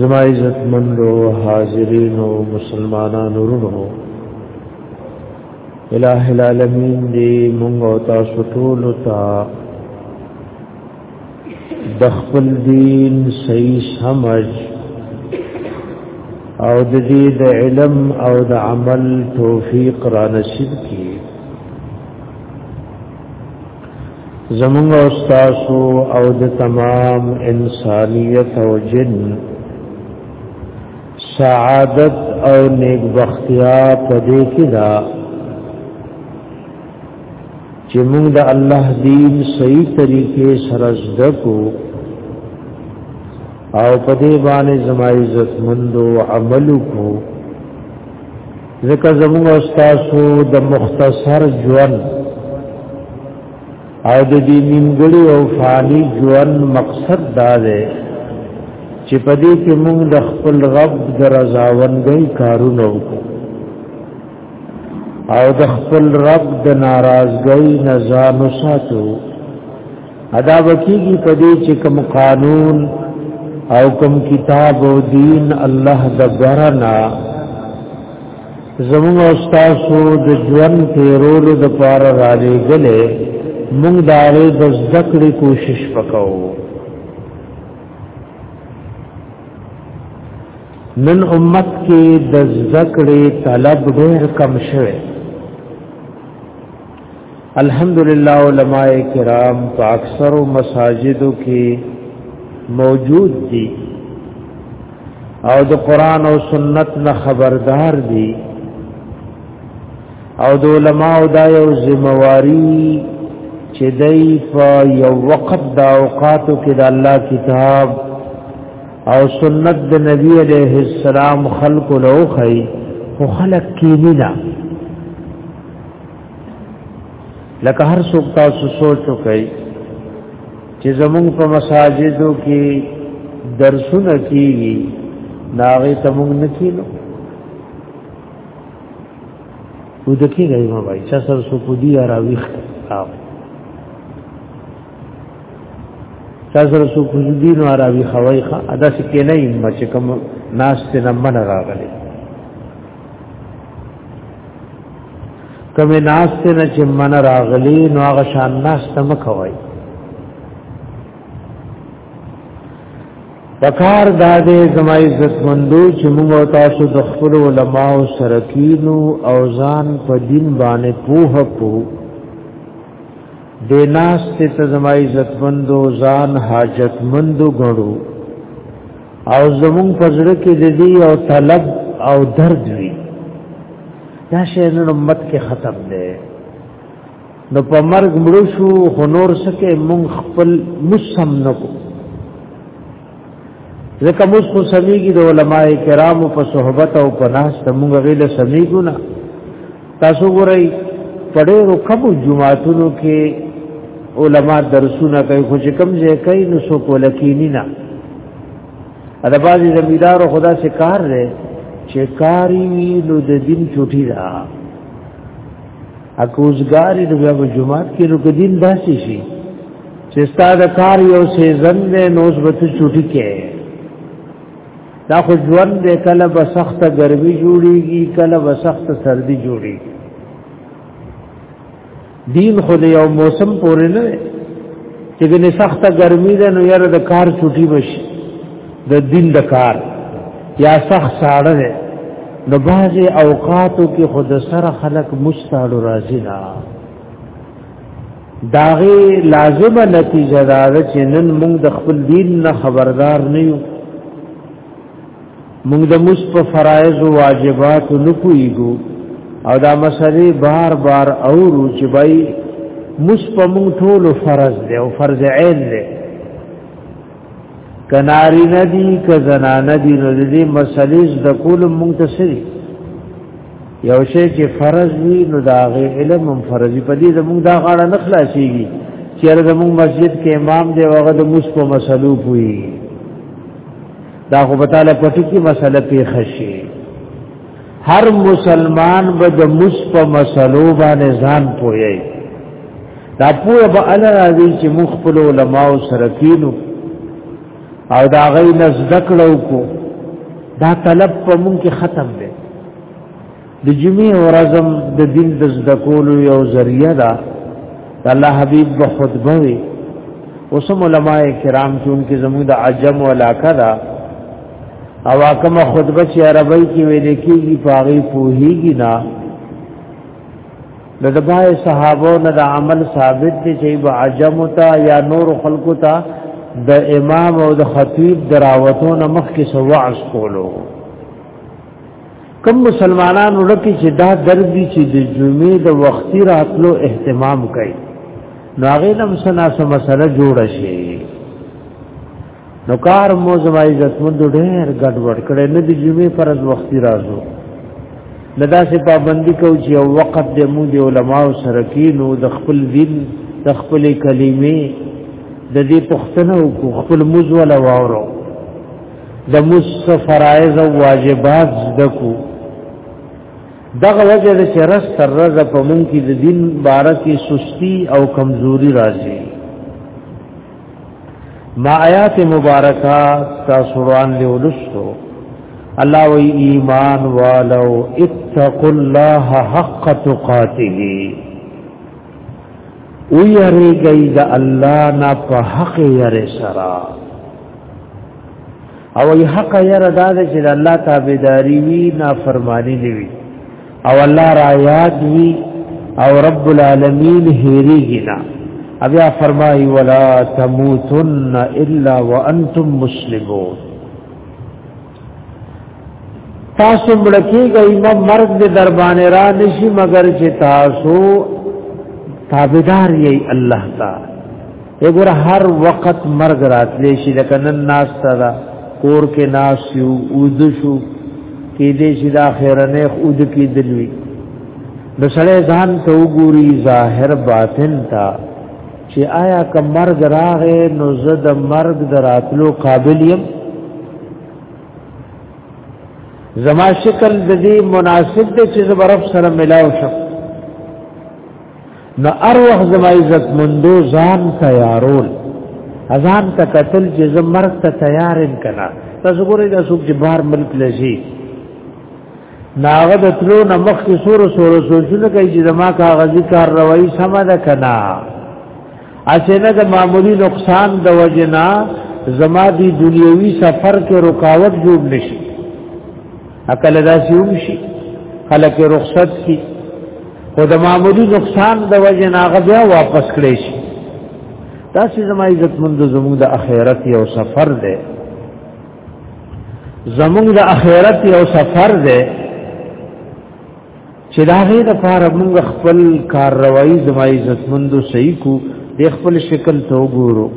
زما عزت مندو حاضرینو مسلمانانو ورونو الہ العالمین دی مونږ او تاسو ټول ته د خپل دین صحیح سمج او د دې د علم او د عمل توفیق را نصیب کړي زمونږ او تاسو او د تمام انسانیت او جن سعادت او نیک بختیا پدې کې دا چې موږ د الله دین صحیح طریقې سره زده کو او پدې باندې زمای عزت مندو عمل کو ځکه زموږ استادو د مختصر ژوند او د دې نیمګړي او فانی ژوند مقصد دا دی چې په دې کې موږ د خپل رب درزاوندۍ کارونه وکړو او د خپل رب د ناراضګۍ نه ځان وساتو ادا وکیږي په دې چې کوم قانون او کوم کتاب او دین الله د برنا زموږ استاد سو د ژوند تیرول د پار را لګلې موږ دارې د ذکر کوشش وکاو نن امت کې د ذکر طلب ډېر کم شوه الحمدللہ علماء کرام په اکثر مساجدو کې موجود دي او د قران او سنت نه خبردار دي او د علماء دا یو ذمہواری چې دای په یو وخت د اوقاتو کې د الله کتاب او سنت د نبی علیہ السلام خلق لو خی خو خلق کینی نه لکه هر څوک تاسو سوچ وکړئ چې زمونږ په مساجدو کې درسونه کیږي ناغه ته مونږ نه کینو و د کې غي ما وای چې سر سو کو دی راويخ او سر سو کو دی نو راوي خوي خا ادا سکه نه ایم چې کوم ناس ته نه من راغلي کمه ناس ته نه چې من راغلی نو هغه شان ناس ته مکوي پکار دادې زما عزت مندو چې موږ تاسو د خپل علماو سره کینو او ځان په دین باندې پوه پو د ناس ته زما عزت مندو ځان حاجت مندو غړو او زمون پزړه کې د دې او طلب او درد وی دا شی نن امت کې ختم دی نو په مرګ مړو شو خو نور سکه مونږ خپل مسم نکو ځکه موږ خو سميږي د علماي کرامو په صحبت او په ناس ته مونږ غیله سميګو نه تاسو ګورئ په ډېرو کمو جماعتونو کې علما درسونه کوي خو چې کم ځای کوي نو څوک ولکینی نه دا بعضې زمیندارو خو داسې کار دی چې کار یې وي نو د دین چوټي ده اکه اوزګار یې نو بیا به جومات کې نو که دین داسې شي چې ستا د کار یو سیزن دی نو اوس به ته چوټي کوې دا خو ژوند دی کله به سخته ګرمي جوړیږي کله به سخته سردي جوړیږي دین خو د یو موسم پورې نه دی چې ګنې سخته ګرمي ده نو یاره د کار چټي بشي د دین د کار یا سخت ساړه ده نو بعضې اوقاتو کې خود سره خلق مستاړو راځي نه داغه لازمه نتیجه دا ده چې نن موږ د خپل دین نه خبردار نه یو موږ د مس په فرایض او واجبات نه کویګو او دا مسلې بار بار اورو چې بای مس په موږ ټول فرض دی او فرض عین دی کناری ندی که زنانه دی نو دې مسلې د کول موږ ته سری یو شی چې فرض وي نو دا غي علم هم فرض وي په دې زموږ دا غاړه نه خلاصيږي چې زموږ مسجد کې امام دی هغه د موس په مسلو پوي دا خو په تعالی پټي کې مسله پیښ شي هر مسلمان به د موس په مسلو باندې ځان پوي دا پوهه به الله راځي چې مخفل علماء سره کینو او دا غي نزدکړو کو دا طلب په مونږ کې ختم دی د جمعې ورځم د دین د زده کولو یو ذریعہ ده د الله حبیب په خطبه وی اوس علماء کرام چې انکه زموږ د عجم ولاکه ده او کومه خطبه چې عربی کې ویل کېږي پاغي پوهیږي نه د دبای صحابو نه د عمل ثابت دي چې به عجم تا یا نور خلقو ته د امام او د خطیب دراوتو نه مخ کې سواعس کولو کم مسلمانانو لکه چې دا درد دي چې د جمعې د وختي راتلو اهتمام کوي نو هغه لم سنا سم مسله جوړ شي نو کار مو زما عزت مند ډېر ګډ وډ کړي نه د جمعې فرض وختي راځو لدا سه پابندي کو چې او وخت د مو د علماء سره کې نو د خپل دین د خپل کلمې د دې پښتنه او خپل موز ولا واورو د مس فرایض او واجبات زدکو دغه وجه د چرس تر رز په مونږ کې د دین بارکه سستی او کمزوري راځي ما آیات مبارکه تاسو روان له ولستو الله وی ایمان والو اتقوا الله حق تقاته او یری گئی دا الله نا په حق یری سرا او ای حق یې را داد چې الله تابعداري وی نافرمانی دی وی او الله را یاد وی او رب العالمین هیریږي نه بیا فرمای ولا تموتن الا وانتم مسلمون تاسو مړکی گئی نه مرګ دې در باندې را نشي مگر چې تاسو تابعدار یې الله تعالی وګوره هر وخت مرګ راتلی شي لکه نن ناس تا کور کې ناس یو اود شو کې دې شي د اخرنه اود کې دلوي د سړی ځان ته وګوري ظاهر باطن تا چې آیا که مرګ راغې نو زه د مرګ دراتلو قابل یم زما شکل د دې مناسب دی چې زبرب سره ملاو شم نو ار وخت زما عزت مندو ځان تیارول ازان ته قتل چې زه مرګ ته تیارم کنا تاسو ګورئ دا څوک چې بهر ملک لږي ناغه د تلو نه مخکې سور سور سوچونه کوي چې زما کاغذي کار روي سم ده کنا اسنه د معمولی نقصان د وجنا زما دی دنیوي سفر کې رکاوټ جوړ نشي عقل داسي هم شي خلک رخصت کی خو د معمولی نقصان د وجنا هغه بیا واپس کړي شي دا چې زما عزت مند زموږ د اخرت یو سفر دی زمونږ د اخرت یو سفر دی چې دا غي د پاره موږ خپل کاروایی زما عزت مندو صحیح کو د خپل شکل ته وګورو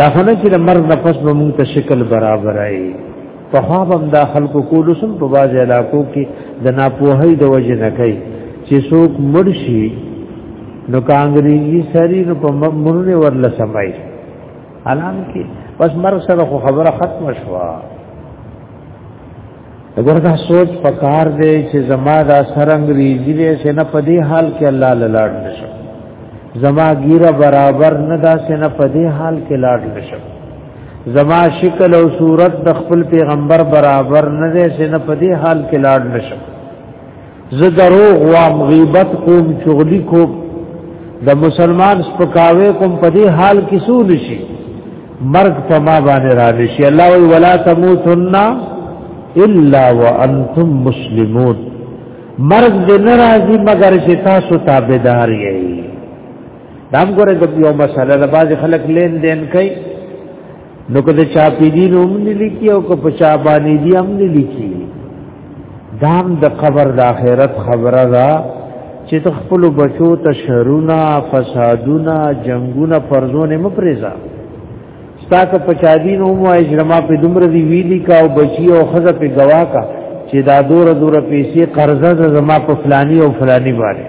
دا خونه چې د مرګ نفس به موږ ته شکل برابر راي په خواب هم دا خلکو کول سم په باز علاقو کې د ناپوهۍ د وجه نه کوي چې څوک مرشي نو کانګریزي سری نو په مرونه ورل سمای الان کې بس مر سره خو خبره ختم شوه اگر دا سوچ پکار دی چې زما دا سرنګ ریزی دی چې نه پدی حال کې الله لاړ نشم زما ګیره برابر نه دا چې نه پدی حال کې لاړ نشم زما شکل او صورت د خپل پیغمبر برابر نه دی چې نه په دې حال کې لاړ نشم زه دروغ وام غیبت کوم چغلی کوم د مسلمان سپکاوي کوم په دې حال کې سو نشي مرګ په ما باندې را نشي الله وی ولا تموتن الا وانتم مسلمون مرګ دې ناراضي مگر چې تاسو تابعدار یې دا هم ګوره د یو مسله د باز خلک لین دین کوي نو که د چا پی دین هم نه لیکي او که په چا باندې دی هم نه لیکي دام د قبر د آخرت خبره ده چې ته خپل بچو ته شرونه فسادونه جنگونه فرزونه مپریزا ستا که په چا دین هم وای چې ما په دومره دی ویلی کا او بچی او خزه په گوا کا چې دا دور دور پیسې قرضه زما په فلانی او فلانی باندې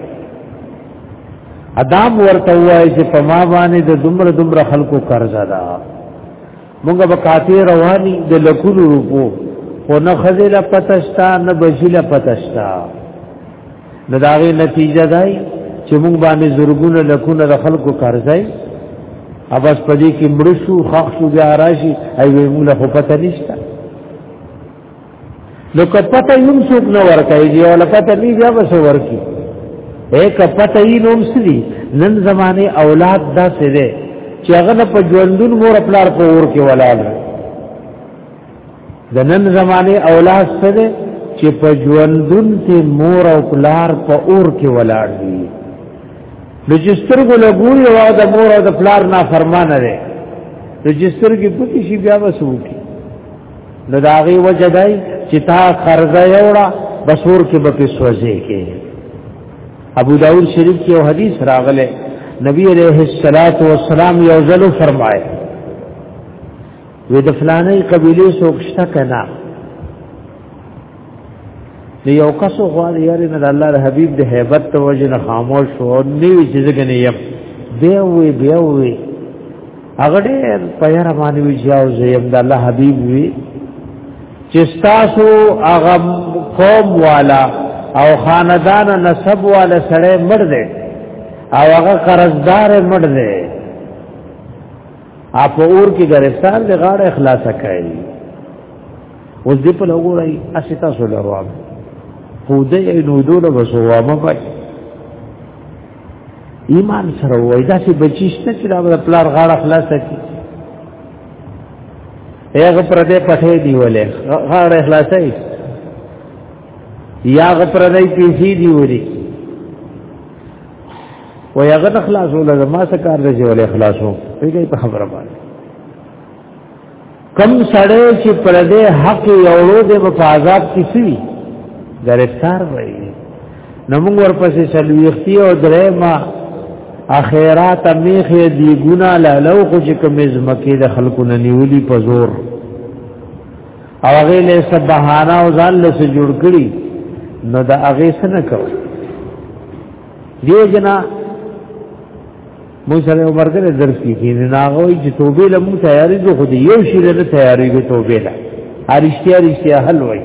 ادم ورته وای چې په ما باندې د دومره دومره خلکو قرض ده موږ به کاته رواني د لکونو روپو خو نه خزله پتشتا نه بشیله پتشتا نو داغه نتیجه دای چې موږ باندې زرګونه لکونه د خلکو قرضای اوبس پدې کې مرشو خښو بیا راشي ایوې موږ له پته نشته نو کپته یم څوک نه ورکای دی او لپته می بیا وسو ورکی اے کپته یې نوم سړي نن زمانه اولاد دا څه دی چې هغه په ژوندون مور خپل په ور کې ولال د نن زمانه اولاد څه دی چې په ژوندون کې مور او پلار په اور کې ولاړ دي نو چې سترګو له ګوري او د مور او د پلار نه فرمانه ده نو چې سترګې پکې شي بیا وسو کی نو دا غي وجه دی چې تا قرضه یوړه بسور کې به پسوځي کې ابو داود شریف کې یو حدیث راغله نبی علیہ الصلات والسلام یو ځل فرمایي وې د فلانې قبيله سوکشته کنا دی یو کس غواړي یاري نه الله د حبيب د hebat ته وجه نه خاموش او نیوي چې څنګه نه یم بیا وی بیا وی هغه ډېر پیر باندې وی جاو زیم د الله حبيب وی چې تاسو هغه قوم والا او خاندان نسب والا سره مړ دی او هغه قرضدار مړ دی اپ اور کې گرفتار دی غاړه اخلاص کړي اوس دې په لګورای استا سو لرواب خو دې نو دوله وسوا ما پای ایمان سره وای دا چې بچیشته چې دا پلار غاړه اخلاص کړي هغه پر دې پټه دی ولې غاړه اخلاص کړي یا غپر دای پیسې دی وری و یا غت خلاصو له ما څه کار دی ولې خلاصو پیږي په خبره باندې کم سړی چې پر دې حق یوړو د په عذاب کې سوي گرفتار وي نو موږ ورپسې سلويختي او درې ما اخیرات میخه دی ګنا لاله خو چې کوم زمکه د خلکو نه نیولی په زور او هغه له سبحانا او ځان له جوړ کړی نو دا هغه سره کوي دیو جنا مو سره ورګره درس کې کې نه هغه چې توبه له مو تیاری جو خو دې یو شی له تیاری کې توبه له ارشتیا ارشتیا حل وای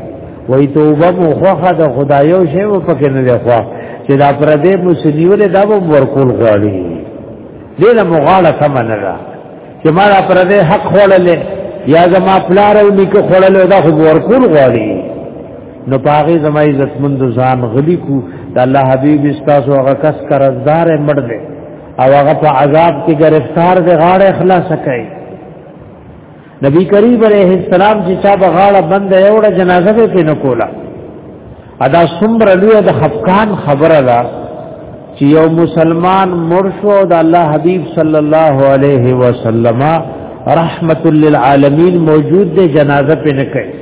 وای توبه مو خوخه د خدایو شی و پکې نه دی خو چې دا پر دې مو سنیول دا ورکول غواړي دې له مغاله سم نه چې ما دا پر دې حق خړلې یا زما پلار او نیکه خړلې دا خو ورکول غواړي نو پاغه زما عزت مند ځان غلی کو د الله حبیب استاسو هغه کس قرضدار مړ دی او هغه په عذاب کې گرفتار دی غاړه خلاص کړي نبی کریم علیہ السلام چې چا بغاړه بند یوړه جنازه به نه کوله ادا څومره لوی د خفقان خبره ده چې یو مسلمان مرشو د الله حبیب صلی الله علیه وسلم رحمت للعالمین موجود دی جنازه پې نه کوي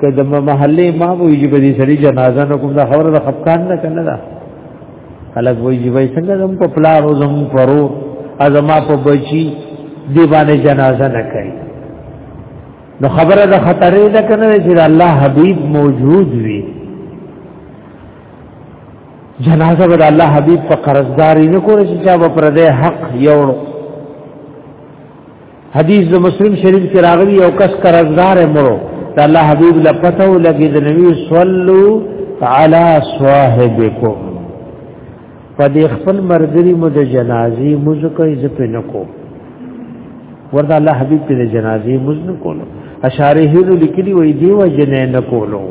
که د محلې امام وي چې په دې سړي جنازه نه کوم دا خبره د خفقان نه کنه ده خلک وایي چې وای څنګه زم په پلار او زم پرو ازما په بچي دی باندې جنازه نه کوي نو خبره د خطرې ده کنه چې الله حبيب موجود وي جنازه به الله حبيب په قرضداري نه کول چې چا پر دې حق یو حدیث د مسلم شریف کې راغلی او کس قرضدار مرو ته الله حبيب لپته لګي د نبی صلو علی صاحبکم په دې خپل مرګري مو د جنازي موز کوي ز په نکو وردا الله حبيب په جنازي موز نه کولو اشاره هلو لیکلي وي دی و جنې نه کولو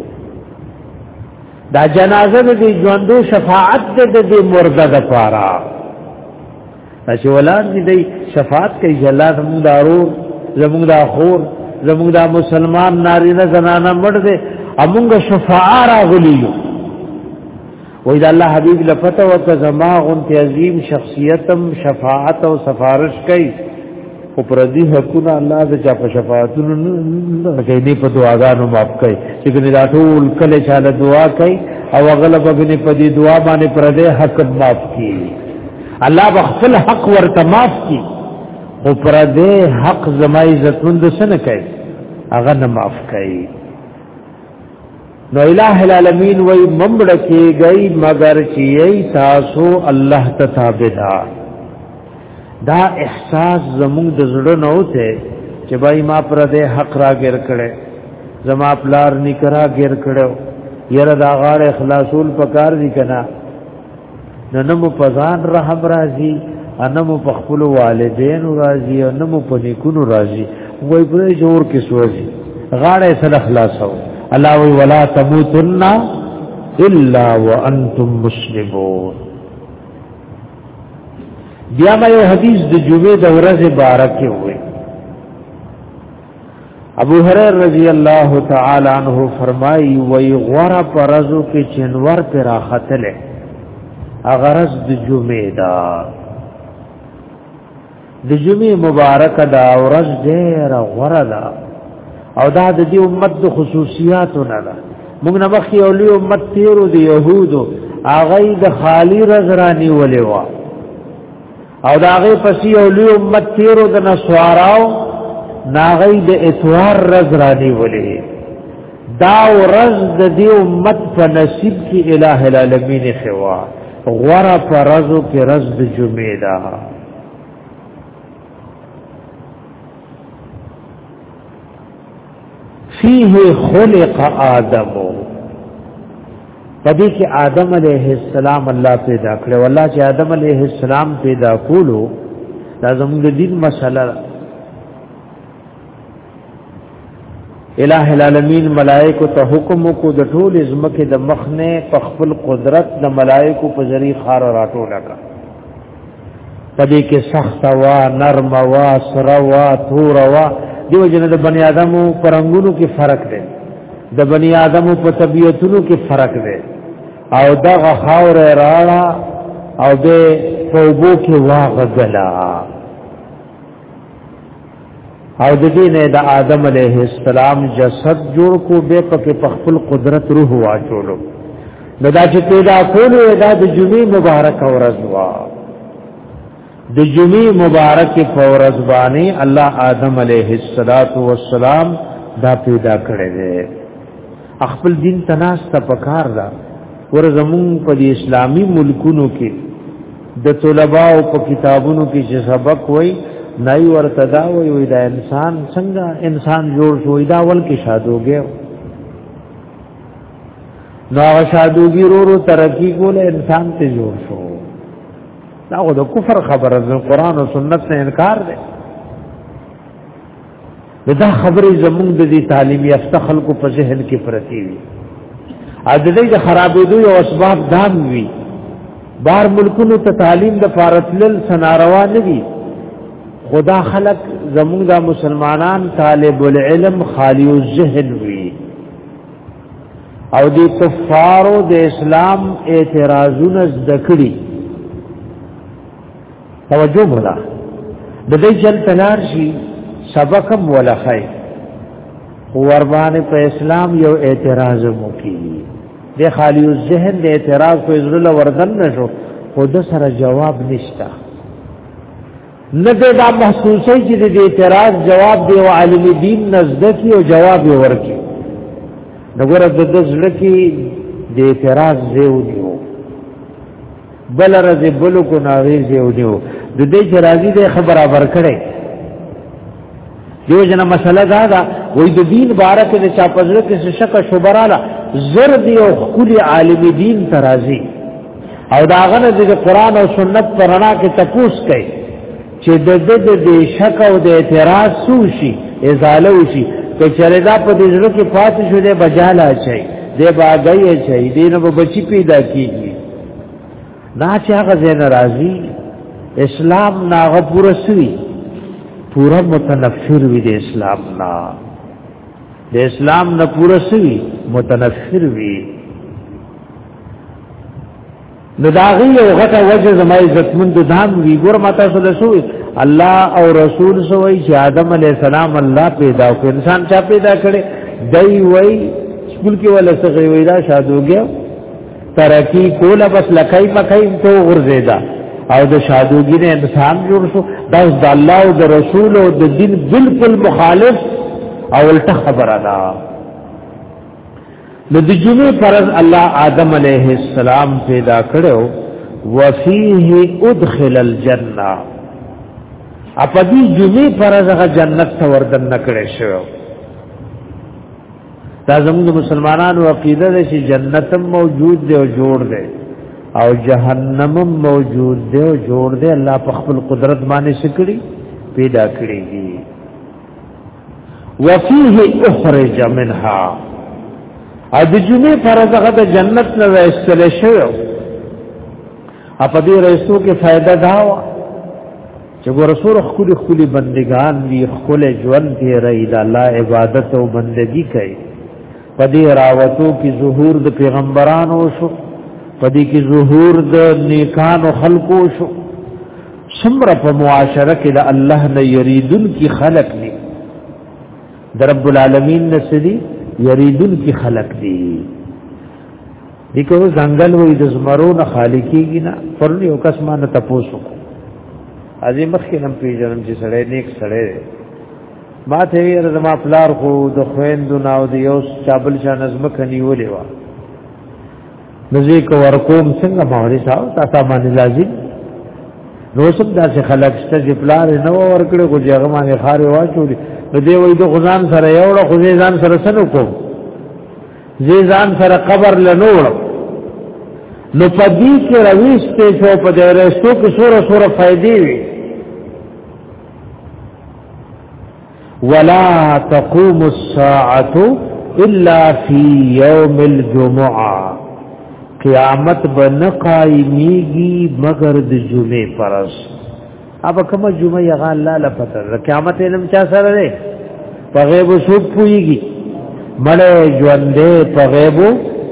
دا جنازه د ژوندو شفاعت د دې مرده د پاره چې ولاد دې شفاعت کوي جلاد هم دارو زموږ دا خور زموږ دا مسلمان نارینه زنانه مړ دي امونږ شفاعه راغلیو وای دا الله حبیب لفته او کزما غن عظیم شخصیتم شفاعت او سفارش کوي او پر دې حقونه الله د چا په شفاعتونو نه کوي نه په دعاګانو معاف کوي چې ګنې دا ټول کله چا له دعا کوي او غلب ګنې په دې دعا باندې پر دې حق معاف کوي الله بخل حق ورته معاف کوي او پر دې حق زما عزت مند سره کوي هغه نه معاف کوي نو الہ العالمین وای ممړ کېږي مگر چې تاسو الله ته تابعدار دا احساس زموږ د زړه نه وته چې بای ما پر دې حق را ګر کړي زما پلار نکرا ګر کړو یره دا غاړه خلاصول پکار دي کنه نو نو په ځان رحم راځي انمو په خپل والدین راضي انمو په نیکونو راضي وای په جوړ کې سوځي غاړه سره خلاصو الله وی ولا تموتن الا وانتم مسلمون بیا ما یو حدیث د جمعې د ورځې بارکه وې ابو هريره رضی الله تعالی عنہ فرمایي وی غره پرزو کې چنور پر راختله اغرز د جمعې دا د جمعې مبارک دا ورځ ډېر غره ده او دا د دې امت د خصوصیاتو نه ده موږ نه مخکې یو لوی امت تیرو د يهودو هغه د خالی رز رانی ولې وا او دا غي پسې یو لوی امت تیرو د نسواراو ناغي د اتوار رز را دی ولې دا ورځ د دې امت په نصیب کې الٰه العالمین خوا غره پر رزو کې رز د جمعې ده فيه خلق آدم پدې کې آدم علیه السلام الله پیدا کړ والله چې آدم علیه السلام پیدا کولو دا زموږ د دین مسله الہ العالمین ملائکه ته حکم کو د ټول زمکه د مخنه په خپل قدرت د ملائکه په ذریعہ خار راټول کړ پدې کې سخت وا نرم وا سر وا تور وا دیو جن د بنی آدمو پرنګونو کې فرق دی د بنی آدمو په طبیعتونو کې فرق دی او دغه خاور راړه او به فوبو کې واغ غلا او د دې نه د آدم علیه السلام جسد جوړ کو به پکې په خپل قدرت روح واچولو نو دا چې پیدا کولو دا د جمعې مبارک ورځ وا د جمعې مبارک په ورځ باندې الله آدم علیه السلام دا پیدا کړی دی خپل دین تناس ته پکار دا ور زمون په اسلامی ملکونو کې د طلباو په کتابونو کې چې سبق وای نای ورته دا وای وای دا انسان څنګه انسان جوړ شوی دا ول کې شادوګه نو هغه شادوګي رورو ترقی کول انسان ته جوړ شو دا د کفر خبره د قران او سنت نه انکار دی دا خبرې زمونږ د دې تعلیم یافته خلکو په ذهن کې پرتی وي ا د دې خرابېدو یو اسباب دام وي بار ملکونو ته تعلیم د فارتلل سناروا نه دي خدا خلق زمونږ د مسلمانان طالب العلم خالی الذهن وي او د کفارو د اسلام اعتراضونه زده کړي توجه مولا د دې جل تنار شي سبق مولا خای قربان په اسلام یو اعتراض مو کی د خالی الذهن د اعتراض په زړه وردن نشو خو د سره جواب نشتا نه دا محسوسه چې د اعتراض جواب دی او عالم دین نزد کی او جواب ورکی نګور د دې زړه کې د اعتراض زیو دیو بل رز بل کو ناغي زیونیو د دې چې راضي دې خبره بر کړي دیو جنا مسله دا دا وې د دین باره کې د چا پزړه کې شک شوبراله زر دی او خولي عالم دین ترازی او دا غنه د قران او سنت پرانا کې تکوس کوي چې د دې د شک او د اعتراض سوشي ازاله وشي که چېرې دا په دې ځل کې پاتې شو دې بجاله شي دې باغې شي دې نو بچی پیدا کیږي دا چې هغه زین راضی اسلام ناغه پوره سوی پوره متنفر وی د اسلام نا د اسلام نه پوره سوی متنفر وی نو داغی او غټه وجه زما عزت مند دام وی ګور ماته سره سوی الله او رسول سوی چې آدم علی السلام الله پیدا کړ انسان چا پیدا کړي دای وای سکول کې ولا څه وی دا شادوګه ترکی کوله بس لکای پکای ته ورزیدا او د شادوګی نه انسان جوړ شو دا د الله او د رسول او د دین بالکل مخالف او الټه خبره ده نو د جمعې فرض الله آدم علیه السلام پیدا کړو وفيه ادخل الجنه اپدی جمعې فرض هغه جنت ته وردن نکړې شو دا زموږ مسلمانانو عقیده ده چې جنت موجود دی او جوړ دی او جهنم موجود دی او جوړ دی الله په خپل قدرت باندې شکړي پیدا کړی دی وفيه اخرج منها ا د جمعې پر دغه د جنت نه وستل شو ا په دې رسو کې فائدہ دا و چې ګور سور خولي خولي بندگان دی خپل ژوند دی رہی د الله عبادت او بندگی کوي پدې راوتو کې ظهور د پیغمبرانو شو پدې کې ظهور د نیکانو خلقو شو سمره په معاشره کې د الله نه یریدون کې خلق دي د رب العالمین نه سدي یریدون کې خلق دي دي کوم ځنګل وې د زمرو نه خالی کیږي نه پر یو کس ما نه تاسو کو ازي مخ کې نم پیژنم چې سړی نیک سړی ما ته یې زما پلار خو د خويندو ناو دی یو چابل شان نظم کني ولې وا نزی کو ورکوم څنګه موري صاحب تاسو باندې لازم نو سب داسې خلک شته چې پلار نه ورکړي خو هغه باندې خارې واچولې نو دی وای د غزان سره یو له غزان سره سره کوم زی ځان سره قبر لنوړ نو پدی کې رويش ته شو په دې رښتو کې سوره سوره فائدې وي ولا تقوم الساعه الا في يوم الجمعه قیامت بن قائمیږي مگر د جمعې پرست اب کومه جمعه یغه الله لپاره قیامت علم چا سره دی په غیب سوق پويږي مړې ژوندې په غیب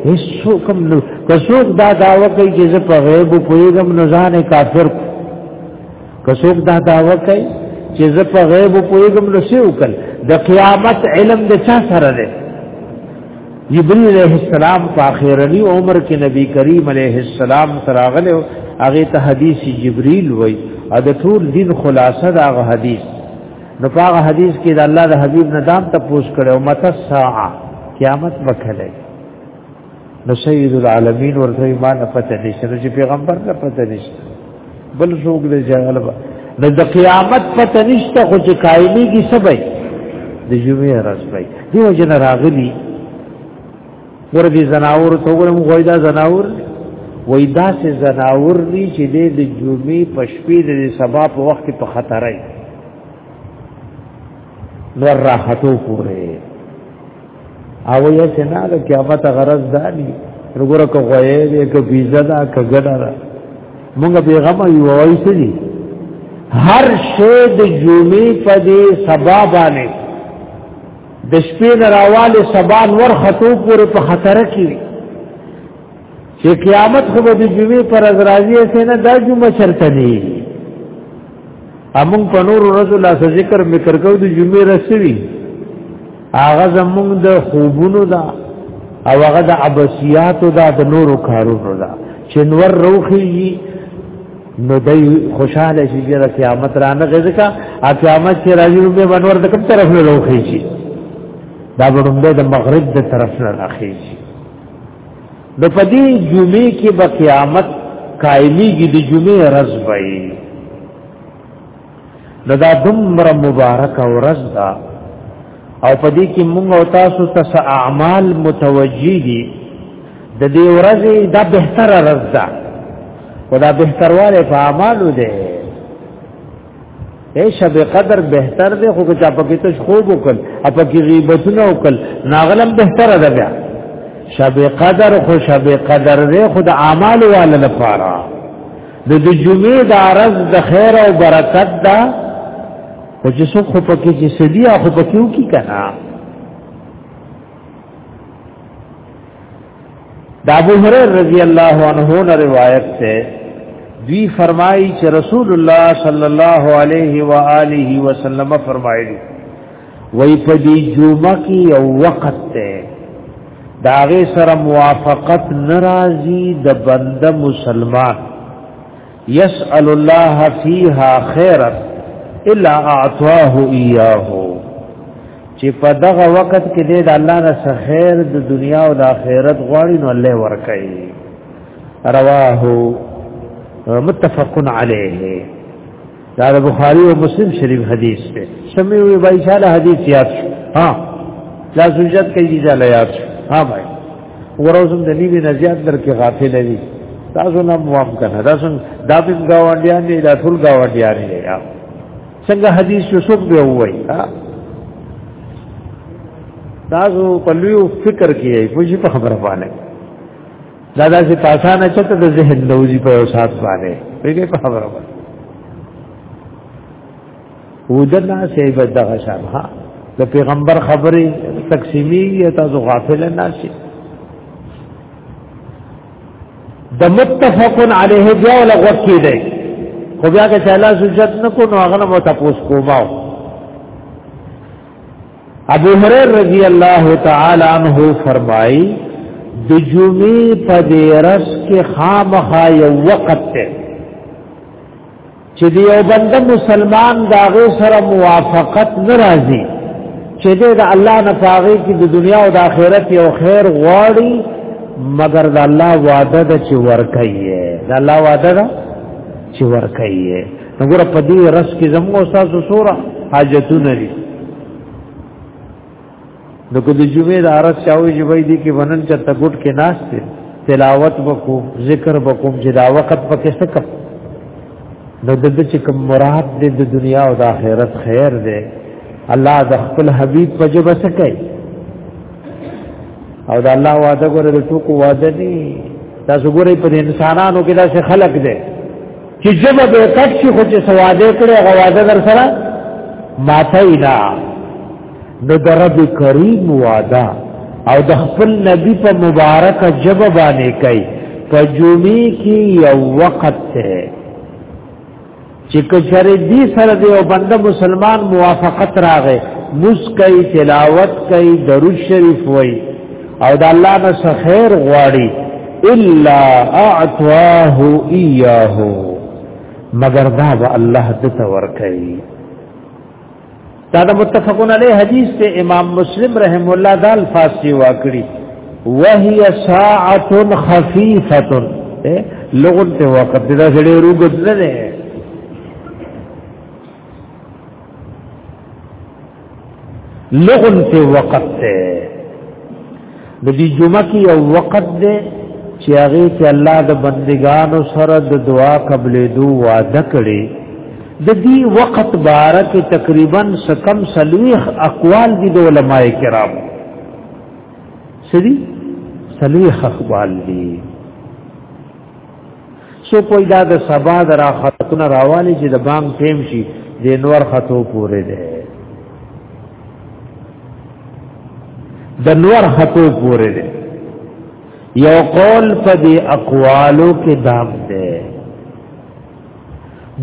هیڅ کوم نو کڅوک دا داوا کوي چې زه په غیب پويږم نو ځان کافر کڅوک دا داوا کوي چې زه په غیب پويږم نو څه وکړ د قیامت علم د چا سره دی جبريل عليه السلام په اخرني عمر کې نبی کریم عليه السلام تراغله هغه ته حدیث جبريل وای ا د ټول دین خلاصه دا غ حدیث نو هغه حدیث کې د الله د حبیب ندام ته پوښ کړو مت الساعه قیامت وکړي نو سید العالمین ورته ایمان پته نشته چې پیغمبر ته پته نشته بل څوک دې جنگل با نو د قیامت پته نشته خو چې قائمي کی سبي د جمعې راز پي دیو جن راغلي ور دي زناور ته وګورم غوي دا زناور وای دا سه زناور دي چې د جمعې په شپې د سبا په وخت په خطر راي نور راحتو پوره او یې سنا د قیامت غرض دانی وګوره کو غوې دې کو ویزا دا کګنا دا موږ پیغام یو وایي سړي هر شی د جمعې په دې سبا باندې د شپې راواله سبا نور خطو پورې په خطر کې چې قیامت خو به د جمعې پر ازرازي سه نه د جمعه چرته نه امون په نور رسول الله ذکر مکر کو د جمعې رسوي هغه زمونږ د خوبونو دا او هغه د عباسیاتو دا د نورو کارونو دا چې نور روخي نو دای خوشاله شي چې قیامت را نه غزکا ا قیامت چې راځي نو به بنور د کوم طرف نه روخي شي دا برومبه د مغرب د طرف نه راخي شي د پدی جمعې کې به قیامت قائمي کې د جمعې رز وایي نو دا دمر مبارک او رز دا او په دې کې موږ او تاسو ته اعمال متوجي دي د دې ورځې دا بهتر رز دا خدا بهترواله په اعمالو ده اے شب قدر بهتر ده خو چې په کې ته خوب وکړ اپ کې غیبتونه وکړ ناغلم بهتر ده بیا شب قدر خو شب قدر ده خدا اعمال والا لپاره د د جمعې د عرض د خیر او برکت دا او چې څوک خو پکې چې سړي خو پکې وکي کنه دا ابو هريره رضی الله عنه نه روایت ده دوی فرمایي چې رسول الله صلی الله علیه و آله وسلم فرمایلی وای په دې جمعه کې یو وخت ده دا غي سره موافقت ناراضي د بنده مسلمان يسأل الله فيها خيرا الا اعطاه اياه چې په دغه وخت کې د الله نه خیر د دنیا او د آخرت غواړي نو الله ورکړي رواه متفق عليه دا د بخاری او مسلم شریف حدیث دی سمې وی بای شاله حدیث یاد شو ها لا سجد کې دي ځاله یاد شو ها بای وروزم د نیوی نه زیات در کې غافل دي تاسو نه موام کنه دا څنګه دا په گاونډیان دي دا ټول گاونډیان دي یا څنګه حدیث شو څوک به وای تاسو په لوی فکر کې یې په خبره باندې دا داسې پاسانه چته د ذهن دوزی په یو سات باندې پیګه په خبره باندې ودنا سی بدغه شان ها د پیغمبر خبرې تقسیمی یا تاسو غافل نه شي د متفقن علیه بیا ولا وکی دی خو بیا که چاله سجد نکو نو هغه مو تاسو کوماو ابو هريره رضی الله تعالی عنہ فرمای د جمعې په دې رس کې خامخا یو وخت ته چې دی یو بنده مسلمان داغه سره موافقت ناراضي چې د الله نه پاغي کې د دنیا او د آخرت یو خیر غواړي مگر د الله وعده ده چې ورکړي د الله وعده ده چې ورکړي وګوره په دې رس کې زموږ استاد سوره حاجتونه لري نو کو د جمعې د عرض چاوي چې وای دي کې ونن چې تګټ کې ناس ته تلاوت وکړو ذکر وکړو چې دا وخت پکې سکه نو د دې چې کوم مراد دې د دنیا او د آخرت خیر دی الله د خپل حبيب په جبه سکه او د الله وعده ګوره د ټکو وعده دي تاسو ګوره په انسانانو کې دا څه خلق دي چې جبه به کټ شي خو چې سواده کړي غواده در سره ماته اینا نو د رب کریم وعده او د خپل نبی په مبارک جبه باندې کوي په جمعې کې یو وخت ته چې کچره دې سره دی او بنده مسلمان موافقت راغې مسکې تلاوت کوي درود شریف وایي او د الله نه خیر غواړي الا اعطاه اياه مگر دا به الله د ته ورکړي دا د متفقون علی حدیث ته امام مسلم رحم الله د الفاظ سی واکړي وهي ساعه خفيفه لغون ته وخت دا سړي روغد نه لغن ته وقت ده د دې جمعه کې یو وقت ده چې هغه ته الله د بندگانو سره د دعا قبلې دوه وعده کړي د دې وخت باره کې تقریبا سکم سلويخ اقوال دي د علماء کرام سړي سلويخ اقوال دي سو کوئی دا د سبا د راختونه راوالی چې د بام ټیم شي د نور خطو پورې ده د نور خطو پورې ده یو قول په دې اقوالو کې دام ده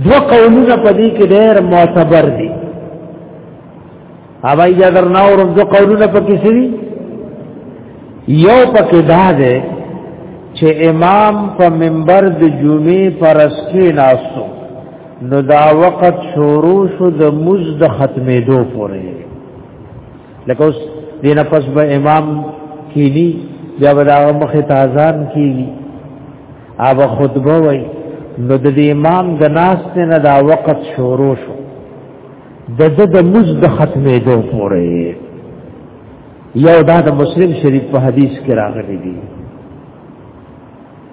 دو قولونه په دې کې ډېر معتبر دي هوائی جادر ناورم دو قولونه پکې سری یو پکې دا ده چې امام په منبر د جمعې پرس کې ناستو نو دا وخت شروع شو د مز د ختمې دو پورې لکه اوس دینه پس به امام کینی بیا به دا مخه تازان کیږي اوبه خطبه وای نو د امام د ناس نه دا وخت شروع شو د د د مز د ختمې دو پورې یو دا د مسلم شریف په حدیث کې راغلی دی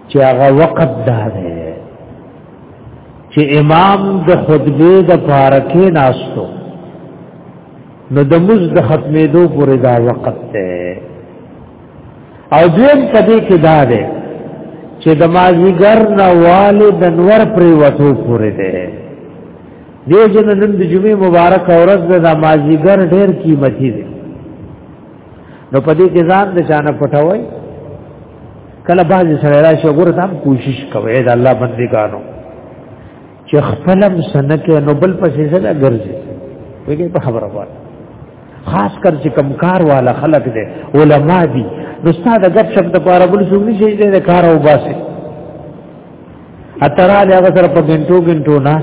چې هغه وخت دا دی چې امام د خطبه د فارکه ناستو نو د مز د ختمې دو پورې دا وخت دی او دویم پدې کې دا دی چې د مازیګر نه والد انور پرې وته پورې دی دیو جن نن د جمعې مبارک اورز د نمازیګر ډېر قیمتي دی نو پدې کې ځان د چانه پټوي کله باز سره راشي وګوره تام کوشش کوي دا الله بندګانو چې خپلم سنکه نو بل پسې سره ګرځي وګورئ په خبره وایي خاص کر چې کمکار والا خلق دي علما دي نو استاد غټ شپ د پاره بل څه نشي دې کار او باسي اترا له هغه سره په ګنټو ګنټو نه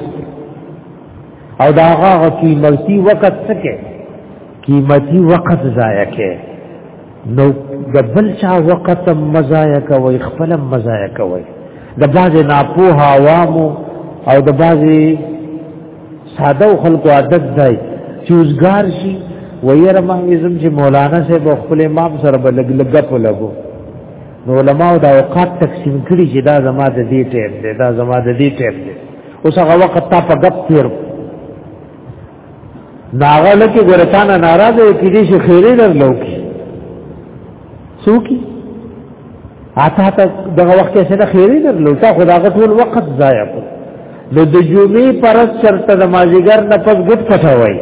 او دا هغه قیمتي وخت څخه قیمتي وخت ضایع کې نو د بل چا وخت مزایع کوي خپل مزایع کوي د باز ناپوه عوامو او د باز ساده خلکو عادت دی چوزګار شي ويرمه زم چې مولانا صاحب خپل امام سره بلګ لګ په لګو نو علماء دا اوقات تقسیم کړي چې دا زما د دې ټیم دی دا زما د دې ټیم دی اوس هغه وخت تا په غپ تیر ناغه لکه ګورتانه ناراضه کې دې شي خیره در لوکي سوکي اته ته دغه وخت کې څه خیره در لوکا خداغه ټول وخت ضایع کړ د د جمعې پرز چرته د مازیګر نه پس ګټ پټوي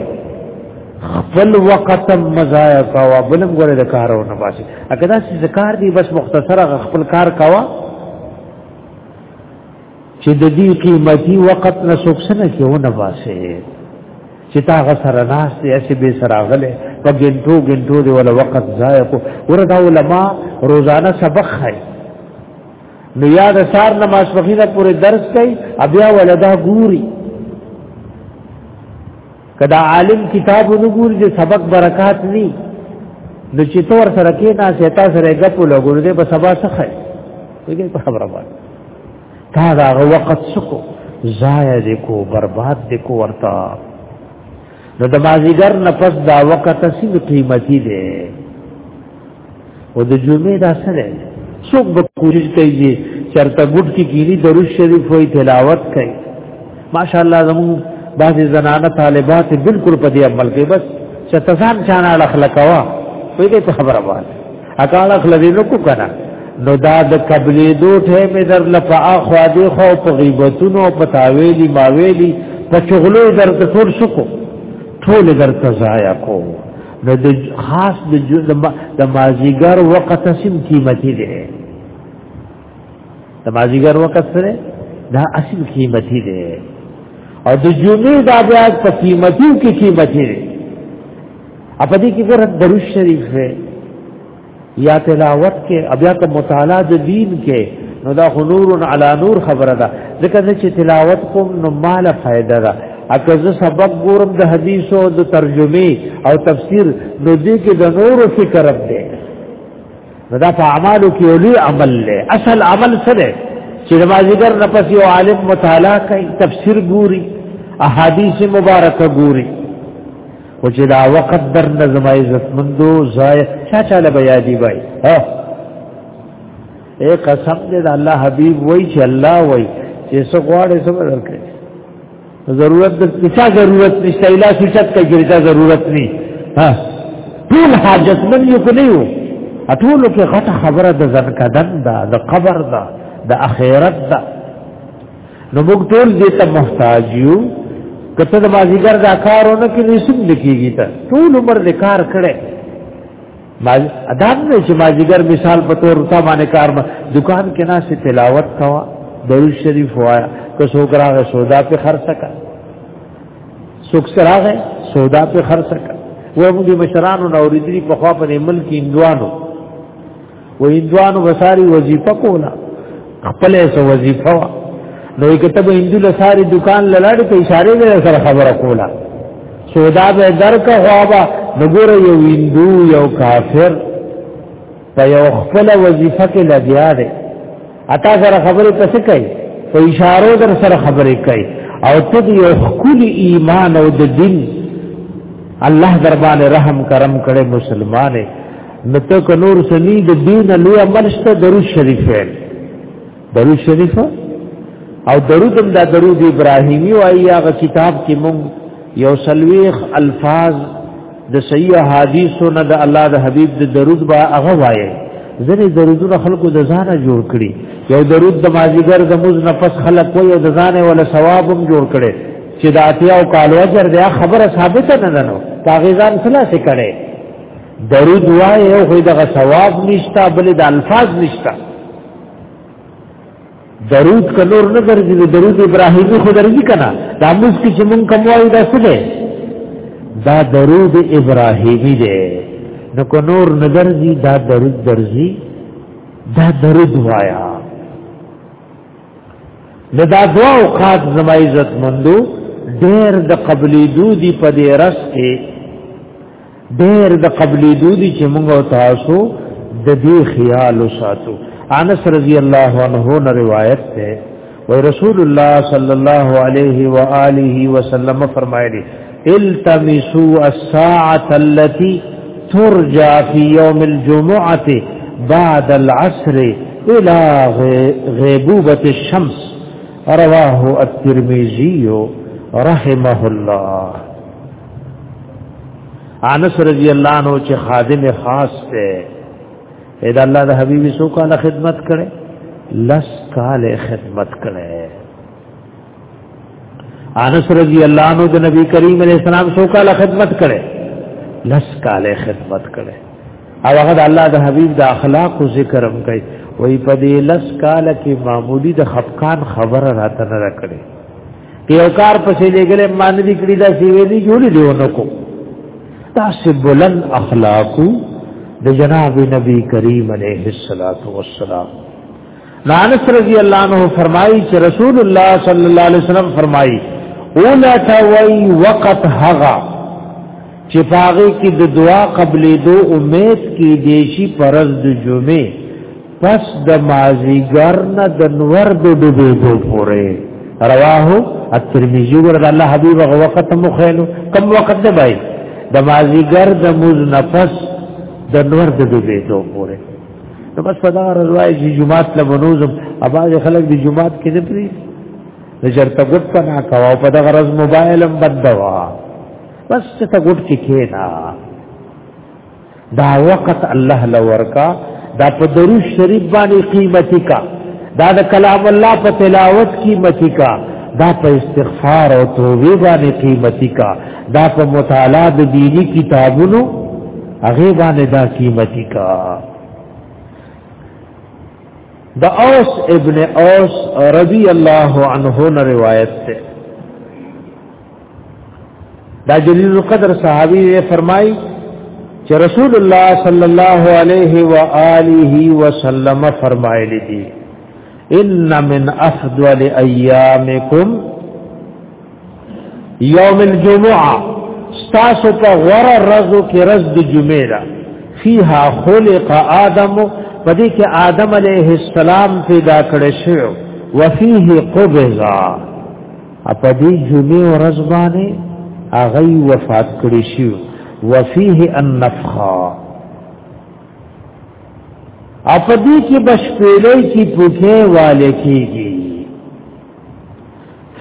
خپل وخت مزایا کوا بلم ګره د کارو نه باسي اګه دا چې کار دی بس مختصره خپل کار کوا چې د دې قیمتي وخت نه سوکسنه کېونه باسي چې تا غ سره ناس دی چې به سره غله په ګنټو ګنټو دی ولا وخت ضایع کو ورته علماء روزانه سبق خای نو یا د سار نه ماسپخینه پورې درس کوي بیا ولدا ګوري کدا عالم کتاب وګوري چې سبق برکات ني نو چې تور سره کې نه ستا سره غپ لګور دې په سبا څخه وګوري په خبره باندې تا دا وخت سکو ضایع دې کو برباد دې کو ورتا نو د مازیګر نه پس دا وخت سې قیمتي دې او د جمعې دا سره څوک به کوشش کوي چرته ګډ کې کینی درود شریف وای تلاوت کوي ماشاءالله زموږ بعضی زنانه طالبات بالکل په دې عمل کې بس چې تزان چانه اخلاقوا په دې په خبره وایي اکاله خلوی نو کو کنه نو دا د قبلې دوټه مې در لپا اخوا دې خو په غیبتونو په تاویلی ماویلی په چغلو در ته ټول شکو ټول در ته ضایع کو نو د خاص د د مازیګر وخت سم قیمتي دی د مازیګر وخت سره دا اصل قیمتي دی او د جمعې دا بیا په قیمتي کې قیمتي دی اپدې کې ګره دروش شریف دی یا تلاوت کې بیا که مطالعه د دین کې نو دا نور علی نور خبره ده ځکه چې تلاوت کوم نو مال فائدہ ده اګه زه سبق ګورم د حدیثو د ترجمه او تفسیر نو دې کې د نور فکر اب دې نو دا په اعمالو کې ولي عمل له اصل عمل سره چې نمازګر نفس یو عالم مطالعه کوي تفسیر ګوري احادیث مبارکه ګوري خو چې دا وخت در نظم عزت مندو ځای چا چا له بیا دی وای ها اے قسم دې الله حبیب وای چې الله وای چې څو غواړې څو درکړي ضرورت د څه ضرورت نشته اله سوچت کې ګرځا ضرورت نه ها ټول حاجت من یو کو نه یو ټول کې غټه خبره د ځن کدن دا د قبر دا د اخرت دا نو موږ ټول دې ته محتاج یو کته د مازیګر دا کارونه کې نسب لکېږي ته ټول عمر دې کار کړي ما ادم نه چې مازیګر مثال په تور تا باندې کار ما دکان کې نه سي تلاوت کوا درود شریف وایا که څوک راغی سودا په خرڅ کا څوک راغی سودا په خرڅ کا و موږ مشرانو نو ورېدلی په خوا په ملک اندوانو و هندوانو بساری وظیفه کولا خپل ایسا وظیفه وا نو کتب هندو لساری دکان للاړ په اشاره به سره خبره کولا سودا به درک غوابا نګور یو هندو یو کافر په یو خپل وظیفه کې لګیا دی اتا سره خبره پس کوي په اشاره در سره خبره کوي او ته یو خپل ایمان او د دین الله دربان رحم کرم کړي مسلمانې نته ک نور سنی د دین لوی عمل شته درود شریف ویل درود شریف او درود هم دا درود ابراهیمی او ایغه کتاب کې مونږ یو سلویخ الفاظ د صحیح حدیثو نه د الله د حبیب د درود با هغه وایي ځنې درودونه خلکو د ځانه جوړ کړي یو درود د مازیګر د موز نفس خلق وي او د ځانه ولا ثواب هم جوړ کړي چې د اتیا او کالو اجر د خبره ثابته نه ده نو تاغیزان خلاص کړي درود وای او خو دغه ثواب نشتا بلې د الفاظ نشتا درود کلور نه درځي د درود ابراهیمی خو درځي کنه دا موږ کې چې مونږ کوم وای دا څه ده دا درود ابراهیمی ده نو کو نور نه درځي دا درود درځي دا درود وایا نه دا دوا او خاص زما عزت مندو ډېر د قبلې دودي په دې رس کې ډېر د قبلې دودي چې موږ او تاسو د دې خیال وساتو انس رضی الله عنه نه روایت ده و رسول الله صلی الله علیه و آله وسلم فرمایلی التمسوا الساعه التي ترجى في يوم الجمعه بعد العصر الى غيبوبه الشمس رواه الترمذي رحمه الله انس رضی الله عنه چې خادم خاص ته اې دا الله د حبيبي سو کاله خدمت کړي لس کاله خدمت کړي انس رضی الله عنه د نبی کریم علیه السلام سو کاله خدمت کړي لس کاله خدمت کړي او هغه د الله د حبيب د اخلاق او ذکر هم کوي وای په دې لس کاله کې معمولی د خفقان خبره راته نه کړي یو کار پسې لګلې مان دي کړی دا سی ویلي جوړ دی ونکو تاسو بلن اخلاقو د جناب نبی کریم علیه الصلاۃ والسلام نانس رضی الله عنه فرمایي چې رسول الله صلی الله علیه وسلم فرمایي اولا توي وقت هغه چې پاغه کې د دعا قبلې دو امید کې دیشي پرز د جمعه پس د مازیګر نه د نور د ډوبې دو پورې رواه الترمذی ورته الله حبیب هغه وخت مخینو کم وخت دی بای د مازیګر د موز نفس د نور د ډوبې دو پورې نو بس پدا روای چې جمعات له منوزم اباز خلک د جمعات کې نه پری د چرته ګټ پنا کوا په دغه ورځ موبایل هم بندوا بس ته ګټ کې کېنا دا وخت الله لورکا دا په درو شریف باندې قیمتي کا دا د کلام الله په تلاوت قیمتي کا دا په استغفار او توبه باندې قیمتي کا دا په مطالعه د دینی کتابونو هغه باندې دا قیمتي کا دا اوس ابن اوس رضی الله عنه روایت ته دا جلیل قدر صحابی نے فرمائی چې رسول الله صلی الله علیه و آله وسلم فرمایلی دي ان من افضل ایامکم یوم الجمعه تاسو په غره ورځو کې ورځ د جمعې ده فيها خلق آدم پدې کې آدم علیه السلام پیدا کړی شو وفيه قبضه په دې جمعې ورځ باندې هغه وفات کړی شو وفيه النفخه اپ دې کې بشپېلې کې پوکې والے کېږي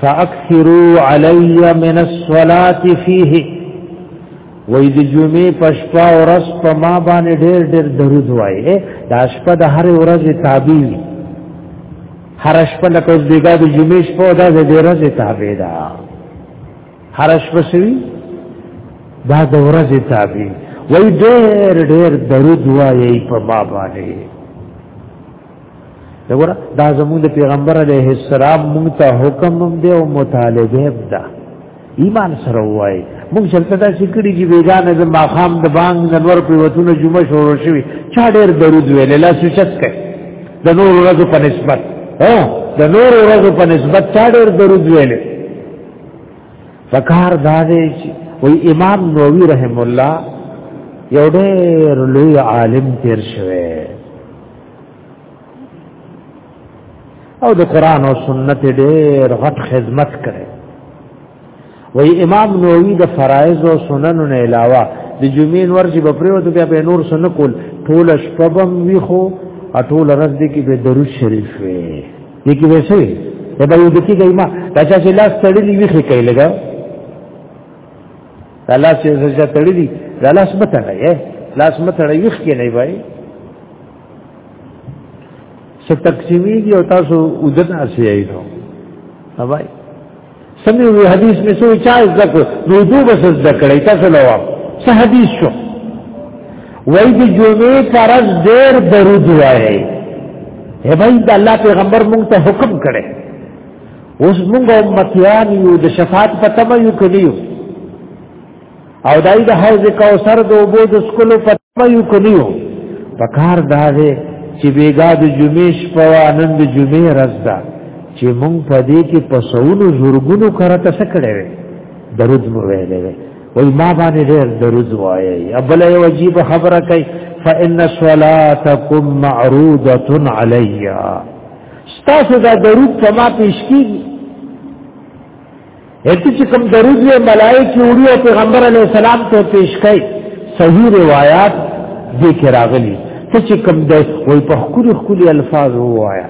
فاکثروا علی من الصلاه فيه وې د جمعې پښپا ورځ په ما باندې ډېر ډېر درود وایې دا شپه د هر ورځې تابع هر شپه لکه اوس بیګا د جمعې شپه دا د دې ورځې تابع ده هر شپه سوي دا د ورځې تابع وای ډېر ډېر درود وایي په ما باندې وګوره دا زموږ د پیغمبر علیه السلام مونږ ته حکم هم دی او مطالبه هم ده ایمان سره وای موږ چلته دا سکړي چې بیگانه د ماخام د بانګ د نور په وتونه جمعه شروع شوی چا ډېر درود ویل لا سوچت کړي د نور ورځو په نسبت ها د نور ورځو په نسبت چا ډېر درود ویل فکار دا دی چې وای امام نووي رحم الله یو ډېر لوی عالم تیر شوی او د قران او سنت ډېر غټ خدمت کړي وای امام نووي د فرایض او سنن نه علاوه د جمعې نور چې بپریو ته بیا به نور سن کول ټول شپبم وی خو ټول ورځ دې کې به درود شریف وي دې کې به څه دا به یو دکی گئی ما دا چې لاس تړلې وی خې کوي لګا دا لاس چې زړه تړلې دا لاس متړې لاس متړې وی خې نه وای څه تقسیمیږي او تاسو ودن اسیای نو اوبای سمې وی حدیث می سو چا ذکر نو دو بس ذکر ایته سلام څه حدیث شو وای دی جمعې فرض ډېر درود وایي هی بھائی د الله پیغمبر مونږ ته حکم کړي اوس مونږ امتیان یو د شفاعت په تمه یو کړیو او دای د حوض کوثر د اوبو د سکلو په تمه یو کنیو په کار دا دی چې بیګا د جمعې شپه او نن د جمعې ورځ ده چې مونږ په دې کې په سونو زورګونو کرته سکړې وې درود مو ویلې وې وای ما باندې ډېر درود وایي ابل یو عجیب خبره کوي فإن صلاتكم معروضة عليّ ستاسو دا درود په ما پیش کیږي هتی چې کوم درود یې ملائکه وړي او پیغمبر علی السلام ته پیش کړي صحیح روایت دې کې راغلي ته چې کوم د وای په خوري خوري الفاظ وایا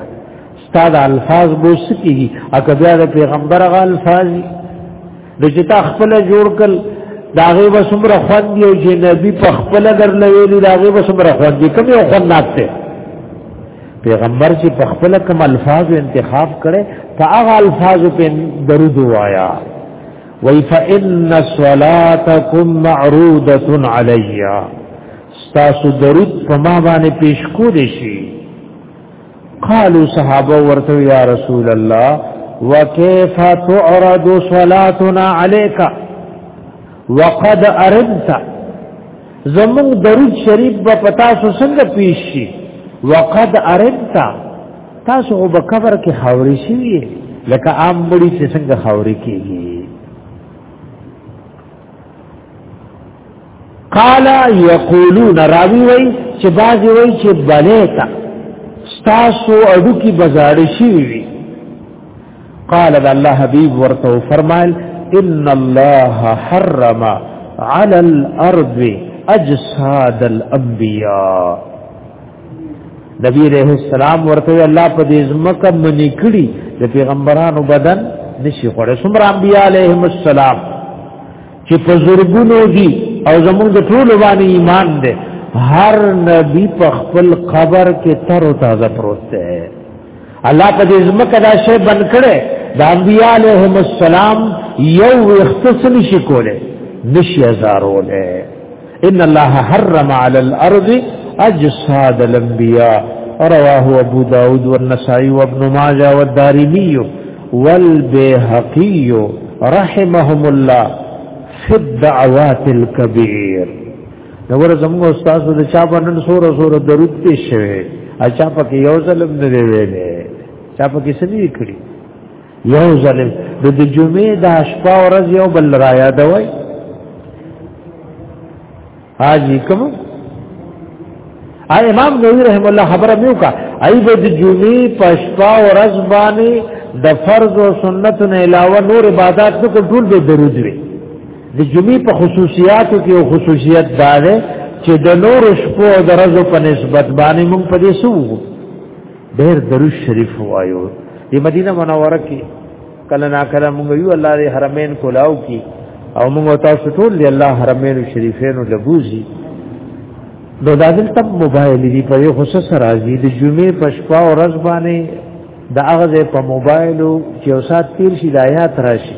استاد الفاظ بو سکیږي اګه بیا د پیغمبر غ الفاظ د چې تا خپل جوړ کړ داغه وسمره خوند یو چې نبی په خپل در لوي داغه وسمره خوند کوم یو خوند ناشته پیغمبر چې په خپل کوم الفاظ انتخاب کړي په هغه الفاظ په درود وایا وای فإن صلاتکم معروضه علیا تاسو درود په ما باندې پیش کو دي شي قالو صحابه ورته یا رسول الله وكيف تعرض صلاتنا عليك وقد أردت زمون درود شریف به پتا سو څنګه پیش شي وقد ارنتا تاسو خو به قبر کې خاورې شي لکه عام مړي چې څنګه خاورې کېږي قال یقولون راوی وای چې باز وای چې بلیتا تاسو اډو کی بازار شي وي قال ذا الله حبيب ورته فرمایل ان الله حرم على الارض اجساد الانبياء نبی علیہ السلام ورته الله په دې ځمکه منی کړی د پیغمبرانو بدن نشي خوړې څومره انبیاء علیهم السلام چې په زرګونو دي او زموږ د ټول باندې ایمان دی هر نبی په خپل قبر کې تر او تازه پروت دی الله په دې زمکه دا شی بن کړي د انبیاء علیهم السلام یو اختصل شي کوله نشي زاروله ان الله حرم على الارض اجساد الانبیاء رواه ابو داود والنسائی وابن ماجه والدارمی والبيهقي رحمهم الله في الدعوات الكبير نو ور زموږ استاد د چا باندې سور سور درود پیش شوی اچا پکې یو ظلم نه دی ویلې چا پکې څه دی کړی یو ظلم د د جمعې د شپه ورځ یو بل را یادوي حاجی کوم ا امام نووي رحم الله خبره مې وکړه ای به د جمعې په شپه ورځ باندې د فرض او سنت نه علاوه نور عبادت څخه ټول به درود وي د جمعې په خصوصیاتو کې او خصوصیت دا ده چې د نور شپو او درځو په نسبت باندې موږ په دې سو ډېر درود شریف وایو د مدینه منوره کې کله نا کله موږ یو الله دې حرمین کولاو کې او موږ تاسو ټول دې الله حرمین شریفین له بوزي نو دا دلته موبایل دی په یو خصوص راځي د جمعې په شپه او ورځ باندې د هغه په موبایل او چې اوسات تیر شي د آیات راشي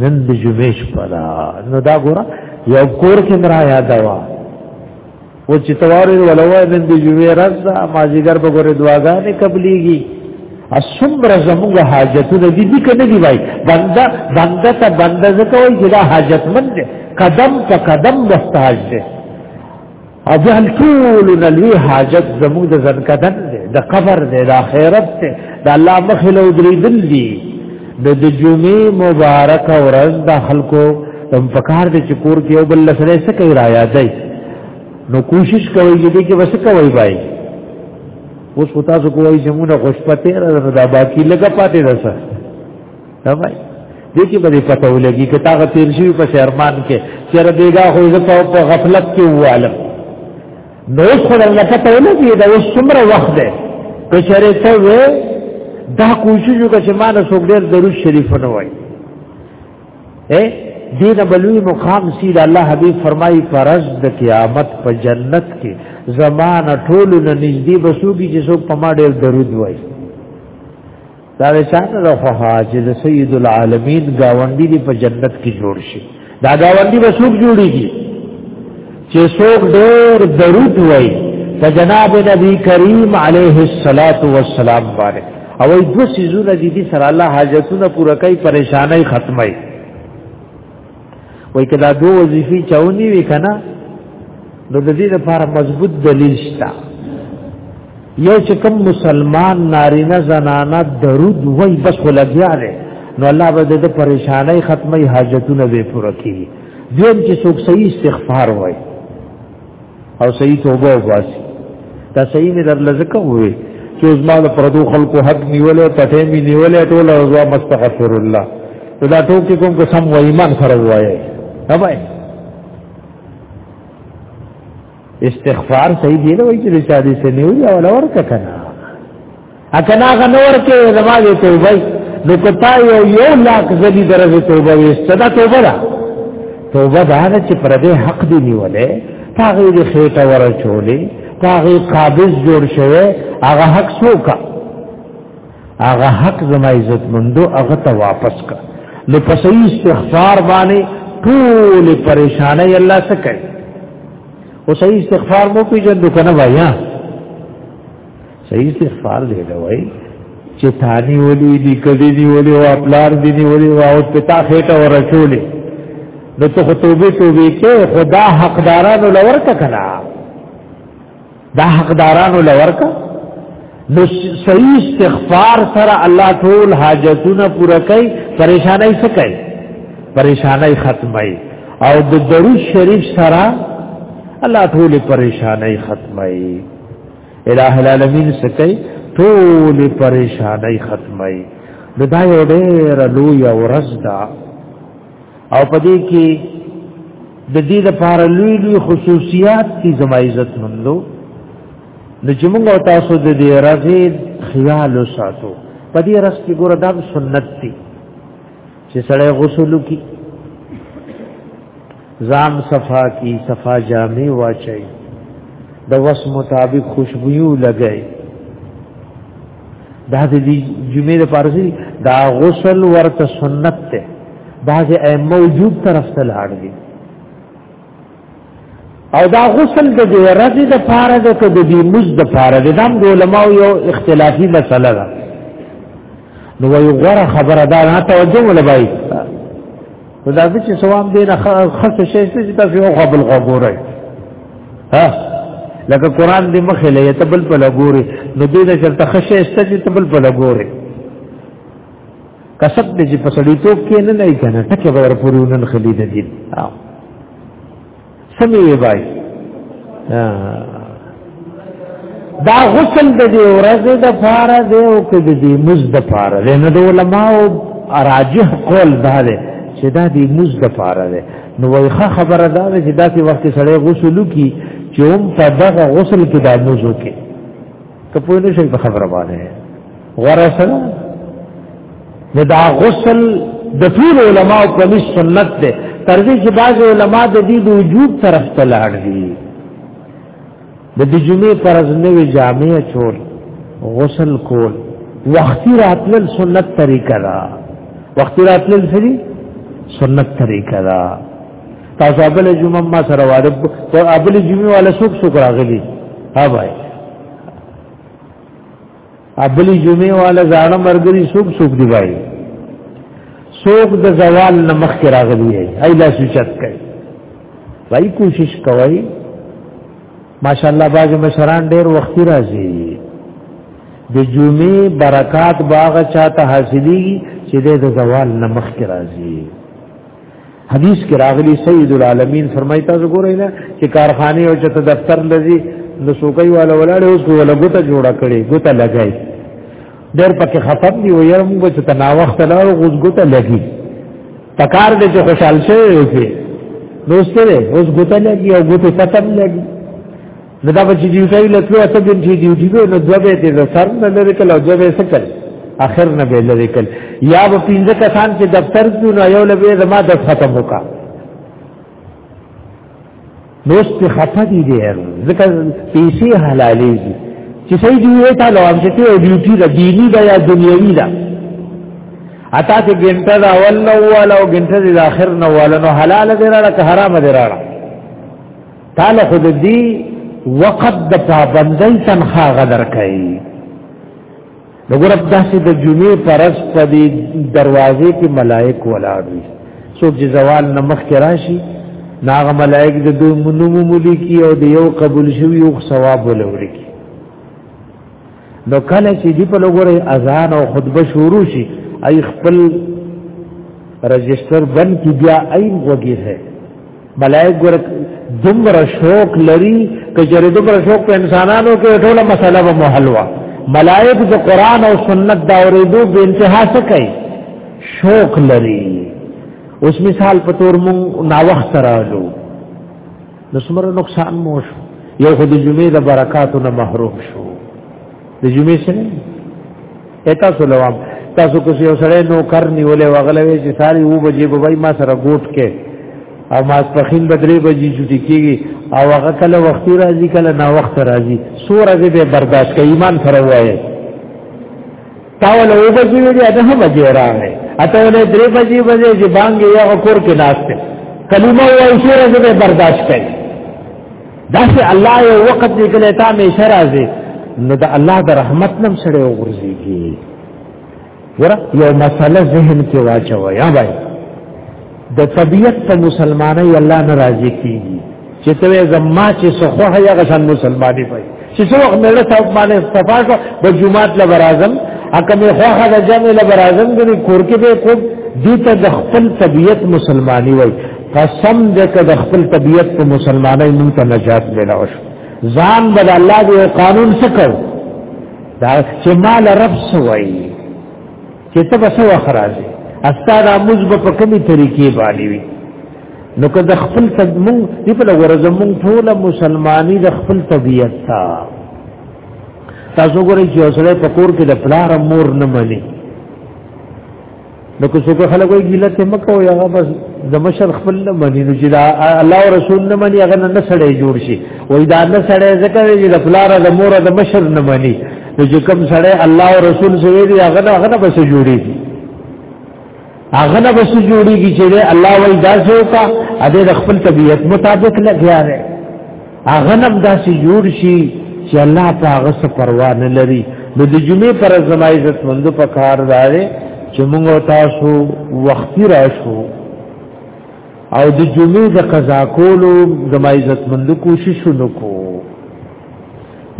نن د جمعې شپه ده نو دا ګوره یو کور کې مرا یاد وا و چې توارې ولوه نن د جمعې ورځ ده ما جګر به ګوره دعاګانې قبليږي اسمبر زموږ حاجتونه دي دي کنه دی وای بندا بندا ته بندا زکوي چې دا حاجتمند قدم په قدم محتاج دی او بیا ټول نه لوی حاجت زموږ د ځنکدن دی د قبر دی د آخرت دی د الله مخ له درېدل دی د د جمعې مبارک ورځ د خلکو تم پکار دی چې کور کې یو بل لسره څه کوي را یادای نو کوشش کوي چې دې کې وس کوي بای اوس پتا څه کوی چې موږ خوشپته را دا باقی لګه پاتې رسه نه وای دې کې به پته ولګي چې تاغه تیر شي په شهرمان کې چیرې دیګه خو زه په غفلت کې واله نو اوس خو الله پته ولګي دا اوس څومره وخت دی که چیرې ته وې دا کوشش وکړه چې ما نه څوک ډېر درود شریف نه وای اے دین بلوی مقام سید الله حبیب فرمای فرض د قیامت په جنت کې زمانہ ټول نه نږدې بسوږي چې څوک په ما ډېر درود وای دا چانه د خوها چې د سید العالمین گاوندی دی په جنت کې جوړ شي دا گاوندی به څوک جوړیږي چې څوک ډېر درود وایي ته جناب نبی کریم علیه الصلاۃ والسلام باندې او ای دو سيزونه دي دي سره الله حاجتونه پوره کوي پریشانای ختمي وای کدا دو وظیفي چاونی وی کنه نو د دې لپاره مضبوط دلیل شته یو چې کوم مسلمان نارینه زنانه درود وای بس ولګیا دی نو الله به د پریشانای ختمي حاجتونه به پوره کړي دوی چې څوک صحیح استغفار وای او صحیح توبه واسي دا صحیح مې در لزکه وې چې زما د پردو خلکو حق نیولې پټې مې نیولې ټول رضوا مستغفر الله دا ټوکی کوم که سم و ایمان سره وایي اوبای استغفار صحیح دی نه وایي چې د چا دې سنیو یا ولا ورکه کنه اکنا غنور کې زما دې توبه نو کتا یو یو لاک زلی درجه توبه وسته دا توبه ده توبه دا نه چې پر دې حق دی نیولې هغه دې خېټه ورچولې هغه قابض جوړ شوی هغه حق سوکا هغه حق زما عزت مندو هغه ته واپس کا نو په صحیح استغفار باندې ټول پریشانای الله څخه کوي او صحیح استغفار مو پیژندو کنه وایا صحیح استغفار دی دا وای چې تانی ولي دي کدي دي ولي او خپلار دي دي ولي او پتا خېټه ورچولې نو ته خطوبه توبه کې خدا حقدارانو لور کا کنا دا حقدارانو لور کا نو صحیح استغفار سره الله ټول حاجتونه پوره کوي پریشانای څه کوي پریشانای ختمای او د درود شریف سره الله ټول پریشانای ختمای الہ العالمین سکی ټول پریشانای ختمای نو دا یو ډیر لوی ورځ ده او پدې کې د دې لپاره لوی لوی خصوصیات دي زما عزت مندو د جمعو او تاسو د دې راځي خیال وساتو په دې راځ کې ګور دا سنت دي چې سړی غسل وکړي ځان صفا کی صفا جامې واچي د وس مطابق خوشبویو لګي دا د جمعې د پارسي دا غسل ورته سنت ته بعض ائمه وجوب طرف ته لاړ دي او دا غسل د دې رض د پاره د کدی مز د پاره د دم علماء یو اختلافي مسله ده نو وی غره خبره دا نه توجه ولا بای دا چې ثواب دی نه خاص شي چې تاسو یو قبل غوړی ها لکه قران دې مخه لې ته بل په لګوري نو دې د شرط خشه است چې ته بل په لګوري کسب دې چې په سړی ټوک کې نه نه کنه ټکه به ورپورونه خلید دي سمې وي بای دا غسل د دې ورځې د پاره دی او کې د دې مز د پاره دی نو د علماو راجح قول دا دی چې دا د مز د پاره دی نو وایخه خبره دا ده چې داسې وخت سړی غسل وکي چې هم په دغه غسل کې د مز وکي ته پوه نه شئ په خبره باندې غرسل نو دا غسل د ټول علماء په لوي سنت ده تر دې چې بعض علما د دې د وجوب طرف ته لاړ دي د دې جمعې فرض نه وی جامع چول غسل کول وختي راتل سنت طریقه ده وختي راتل سری سنت طریقه ده تاسو ابل جمعه ما سره وارب او ابل جمعه ولا سوق سوق راغلي ها بھائی ابلی جمعه والا زاړه مرګري سوق سوق دی وای سوق د زوال نه مخ کې راغلی دی ای لا سوچت کوي وای کوشش کوي ماشاءالله باز مشران ډیر وختي راځي د جمعه برکات باغ چاته حاصلي چې د زوال نه مخ کې راځي حدیث کې راغلی سید العالمین فرمایي تاسو ګورئ نه چې کارخانه او چې دفتر لذي نو سوکۍ والا ولاړ اوس ولا ګوته جوړه کړي ګوته لګای ډېر پکې خفت دی وي موږ چې تناوخت لا غوز ګوته لګي پکار دې چې خوشاله شي اوسه نو ستره اوس ګوته لګي او ګوته ختم لګي نو دا به چې ډیوټي له تلو اته ګنټې ډیوټي به نو دوه به د سر نه لري کله دوه به سکل اخر نه به لري کله یا به پنځه کسان چې دفتر کې نو یو لبه زما د ختم وکا نو ست خطا دي دي ځکه پیسې حلالې دي چې صحیح دی وې تا لوام چې ته ډیوټي د دینی دا یا دنیوي دا اته ته ګنټه دا اول نو ولا او ګنټه د اخر نو ولا نو حلال دی را که حرام دی را تعالی خود دی وقت د پابندۍ تنخوا غدر کوي وګوره داسې د جمعې پرز په دې دروازې کې ملائک ولاړ وي څوک چې زوال نه مخکې راشي ناغه ملائک د دوی منو ملي کی او د یو قبول شوی یو ثواب ولوري نو کله چې دی په لګوري اذان او خطبه شروع شي ای خپل رجستر بند کی بیا ایم وګی ہے ملائک ګور دمر شوق لري کجره دمر شوق په انسانانو کې ټوله مسله به محلوا ملائک د قران او سنت دا اورېدو به انتها څه کوي شوق لري اوس مثال په تور مون نا وخت راځو نو څومره نقصان مو شو یو خو د جمعې د برکاتو نه محروم شو د جمعې سره اته سلام تاسو کو یو سره نو کر نیولې وغلوي چې ساری وو بجې بوای ما سره ګوټ کې او ما سپخین بدرې بجې چټي کیږي او هغه کله وخت راځي کله نا وخت راځي سور دې به برداشت کوي ایمان سره وایي تاول او بجې وی دی اته بجې راغې اته ولې درې بجې بجې چې باندې یا کور کې ناشته کلمه وایي شر دې برداشت کړي دا چې الله یو وخت دې کله تا مې شرازه نو د الله د رحمت نم سره وګرځيږي ور یو مسله ذهن کې واچو یا بھائی د طبیعت ته مسلمانای الله ناراضي کیږي چې ته یې زما چې سخوه یا غشن مسلمانې پي چې څو وخت مې له تاسو باندې صفا شو د جمعات له برازم اکه مې خوخه د جمع له برازم د کور کې به کوم دې ته د خپل طبيعت مسلمانې وي قسم دې ته د خپل طبيعت په مسلمانۍ مونږ ته نجات ملو شو ځان بد الله دې قانون سکو دا چې مال رب سوي چې ته بس وخراځي استاد اموز به په کومي طریقې باندې وي نو که د خپل تدمون دی په لورځ مونږ ټول مسلمانۍ د خپل طبيعت تا تاسو ګورئ چې اوسره په کور کې د پلار مور نه مني نو که څوک خلک وایي ګیله ته مکو یا بس د مشر خپل نه مني نو چې الله او رسول نه مني هغه نه سړی جوړ شي وای دا نه سړی ځکه چې د پلار د مور د مشر نه مني نو چې کوم سره الله او رسول سره دی هغه نه هغه نه بس جوړیږي هغه نه بس جوړیږي چې الله وای دا څوکا ا دې خپل طبیعت مطابق لګیا دی هغه نه داسې جوړ شي چې الله په هغه څه پروا نه لري نو د جمعې پر زما عزت مند په کار دارې چې موږ تاسو وختي راشو او د جمعې د قضا کولو زما عزت مند کوشش وکړو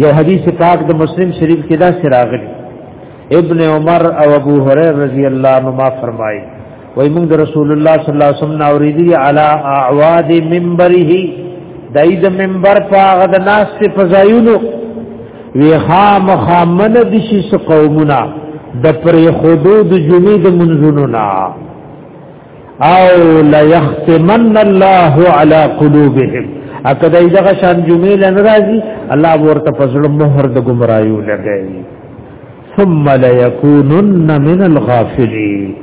یو حدیث پاک د مسلم شریف کې دا سراغلی ابن عمر او ابو هريره رضی الله عنهما فرمایي وای موږ د رسول الله صلی الله علیه وسلم اوریدي علی اعواد منبره دای د منبر په هغه د ناس په فزایونو وی خام خامن د شي قومنا د پرې خودود جمعې د منځونو نه او لا يختمن الله على قلوبهم اته دای دغه شان جمعې لن راځي الله ورته فضل مهر د گمراهیو لګي ثم لا يكونن من الغافلين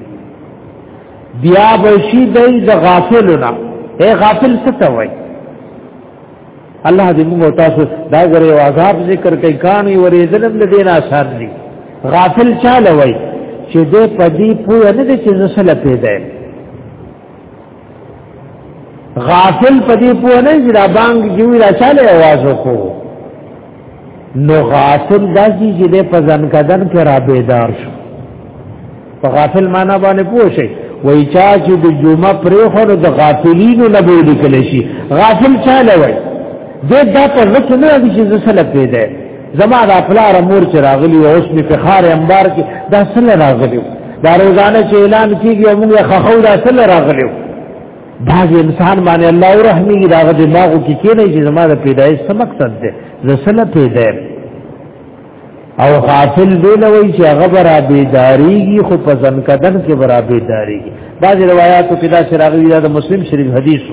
بیا بشی دای د غافلنا اے غافل څه ته وای الله دې موږ تاسو دا غره او عذاب ذکر کوي کانو ورې ظلم نه دین آسان دي غافل چاله وای چې دې پدی پوه نه دي چې زسل پیدا غافل پدی پوه نه چې دا بانګ جوړ چاله आवाज وکړو نو غافل داسي چې د پزن کدن کې را بیدار شو په غافل معنا باندې پوه شي وای چا چې د جمعه پرې خو د غافلینو نه به لیکل شي غافل چا نه وای د دا په لکه نه دي چې زسل پیدا زما د خپل امور چې راغلی او اوس می په خار انبار کې دا سره راغلی دا روزانه چې اعلان کیږي موږ خخو دا سره راغلی دا انسان باندې الله رحمي دا د دماغو کې کې نه چې زموږ پیدایش څه مقصد ده زسله پیدا او غافل دی لوي چې هغه برا بيداریږي خو په ځن کدن کې برا بيداریږي بعض روایتو کې دا شراغي دا د مسلم شریف حدیث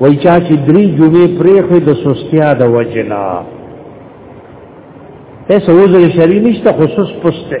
وای چا چې درې جمعې پرې خو د سستیا د وجنا ایسه وزر شری نشته خصوص پسته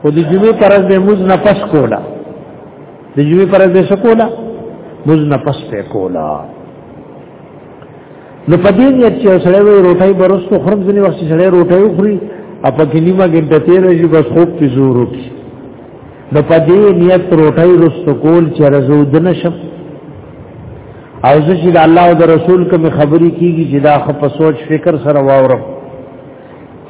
خو د جمعې پر ورځ به موږ نه پس کولا د جمعې پر ورځ به سکولا موږ نه پس په کولا نو په دې نیت چې سړی وي روټي برستو خرم ځنی وخت سړی روټي خوري اپ کې نیمه ګنټه تیر شي بس خوب کې زور وکړي نو په دې نیت روټي رستو کول چې رزو دنه شپ او زه چې د الله او د رسول کوم خبرې کیږي چې دا خپ سوچ فکر سره واورم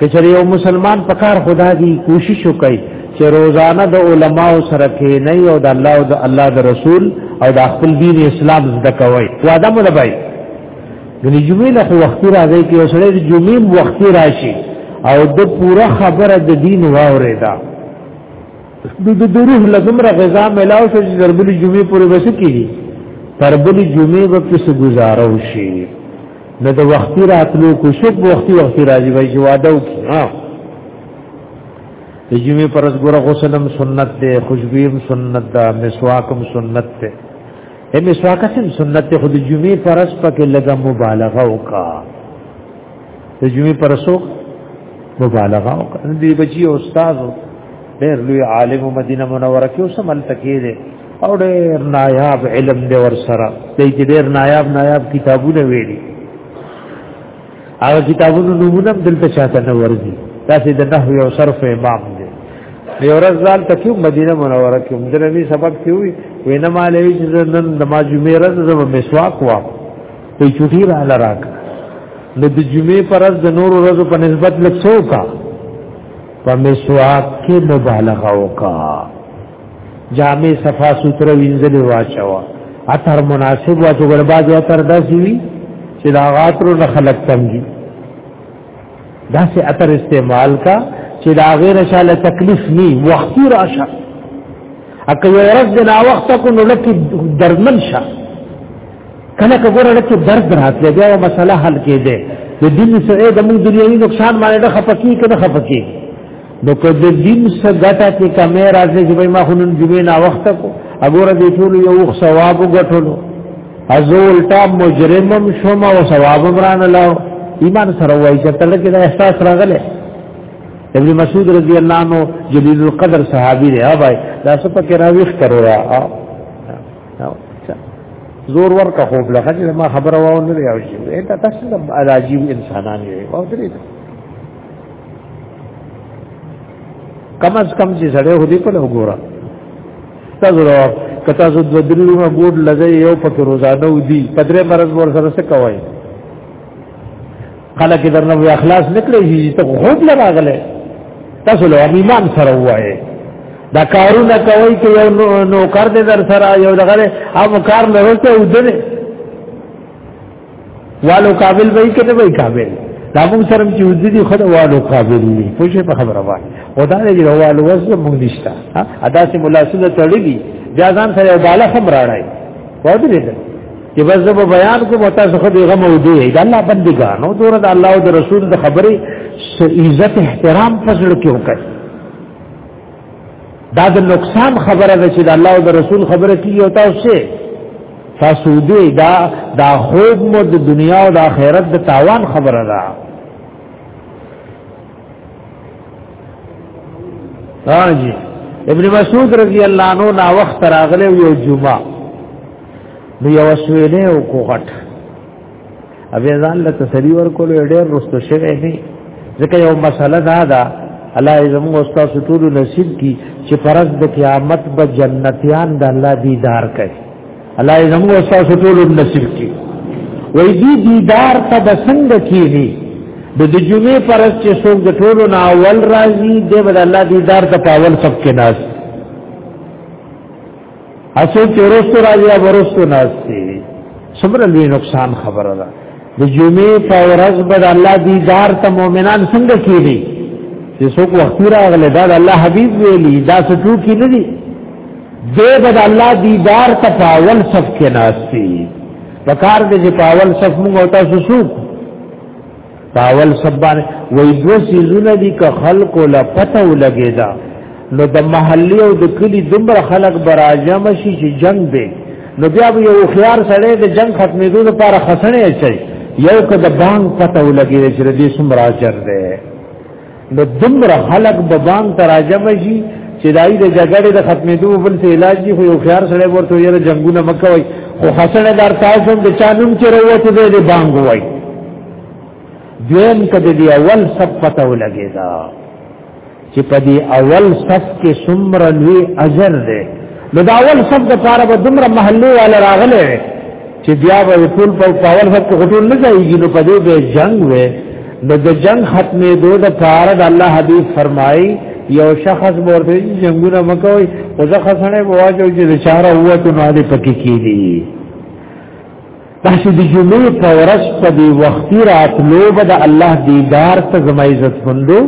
کچری یو مسلمان پکار خدا دی کوشش وکړي چې روزانه د علماو سره کې نه یو د الله او د الله د رسول او د خپل دین اسلام زده کوي وعده مو لبای یعنی جمعې له وخت راځي کې اوسړي د جمعې وخت راشي او د پوره خبره د دین واوري دا د د روح لګمره غذا ملاو شو چې دربلې جمعې پورې بس کیږي تربلې جمعې به پس گزارو شي نه د وختي راتلو کو شپ وختي وختي راځي وای چې واده وکړي ها د جمعې پر ورځ ګره غسلم سنت ده خوشبویم سنت ده مسواکم سنت ده اې مسواکم سنت ده خو د جمعې پر ورځ پکې لګه مبالغه وکړه د جمعې پر سو مبالغه وکړه دی بچي استاد ډېر لوی عالم مدینه منوره کې اوس مل تکي دي او ډېر نایاب علم دی ور سره دی چې ډېر نایاب نایاب کتابونه ویلي هغه کتابونو نمونه دلته چاته نه ورځي تاسو د نحوی او صرف امام دی یو ورځ ځان تکي مدینه منوره کې موږ نبی سبق کې وی وینم علی چې نن د ما جمعې ورځ زما مسواک واپ په چټي را لراک نو د جمعې پر ورځ د نور ورځو په نسبت لڅو کا په مسواک کې مبالغه وکا جامع صفا سوتره وینځل واچوا اتر مناسب واچو ګرباز اتر داسي وی چې دا غاترو نه خلق تمږي داسې اتر استعمال کا چې دا غیر شاله تکلیف ني وختي راشه اکه یو ورځ د نا وخت کو نو لکه درمن شه کله کګور لکه درد راتلی بیا مسله حل کېده د دین سره د موږ دنیوي نقصان باندې د خپکی کنه خپکی نو که د دین سره ګټه کې کمې راځي چې ما خونن جمعې نا وخت کو اګوره دې ټول یو ثواب وګټلو ازول تا مجرمم شوم او ثواب بران لاو ایمان سره وای چې تل کې دا احساس راغله ابن مسعود رضی الله عنه جلیل القدر صحابي دی ها بھائی دا څه پکې راويخ کړو را زور ورکه خوب لغه چې ما خبره واو نه یو شي دا تاسو د علاجیب انسانان یې واو درې کم از کم چې سړی هدي په وګوره تاسو راو کتا زو د درلو ما ګوډ لځي یو پکې روزانه ودی پدری مرز ور سره څه کوي خلک درنه وی اخلاص نکړي چې ته خوب لراغله تاسو له ایمان سره وایي دا کارونه کوي چې یو نو کار دې در سره یو دغه هم کار نه ورته ودنه والو قابل وای کته وای قابل دا موږ سره چې ودی خو دا والو قابل دي خو شي په خبره وای او دا دې والو وس موږ نشتا ادا سي ملاسله تړلي جازان سره بالا خبر راړای وای دې چې بس زه بیان کوم او تاسو خو دې غم او دې دا الله بندګانو دور د الله او د رسول د خبرې عزت احترام فضل کې وکړي دا د نقصان خبره ده چې د الله او د رسول خبره کې او تاسو تاسو دې دا دا خوب مو د دنیا او د آخرت د تاوان خبره ده راځي ابن مسعود رضی الله عنه نا وخت راغله یو جمعه نو یو سویلې او کو غټ اوی ځان له تسلی ورکول ډېر رستو شوی دی ځکه یو مسله دا ده الله زمو استاد ټول نصیب کی چې فرض د قیامت به جنتیان د الله دیدار کوي الله زمو استاد ټول نصیب کی وې دې دیدار ته د څنګه کیږي د د جمعې فرض چې څوک د ټول نه اول راځي د الله دیدار ته پاول سب کې ناس اسو چې ورستو راځي یا ورستو ناشتي څومره لوی نقصان خبره ده د جمعې په ورځ به د الله دیدار ته مؤمنان څنګه کیږي چې څوک وخت راغله دا د الله حبیب ویلي دا څه ټوکی نه دي دې به د الله دیدار ته په اول صف کې ناشتي پکار دې چې په اول صف موږ او تاسو څوک پاول سبان وای دو سیزونه دي که خلکو لا پته ولګی دا نو د محلي او د کلی دومره خلک براجم شي چې جنگ دی نو بیا به یو خيار سره د جنگ ختمېدو لپاره خسنې اچي یو که د بانګ پته ولګی چې دې سم راځر دی نو دمر خلق به بام تراجم شي چې دای د جګړې د ختمېدو بل څه علاج دی خو یو خيار سره ورته یې جنگونه مکوي خو حسن دار تاسو د چانم چې وروته دې د بانګ وای دویم کده دی اول صف پته ولګی دا چې په دې اول صف کې څومره لوی اجر دی نو دا اول صف د پاره به دمر محله والا راغله چې بیا به ټول په پاول سره کوټول نه ځایږي نو په دې به جنگ وې نو د جنگ ختمې دوه د پاره د الله حبيب فرمایي یو شخص ورته جنگونه مکوي او ځکه خسنه بواجو چې د چاره وته نو دې پکې کیدی تاسو د جمعې په ورځ په دې وختي راتلو به د الله دیدار ته زما عزت مندو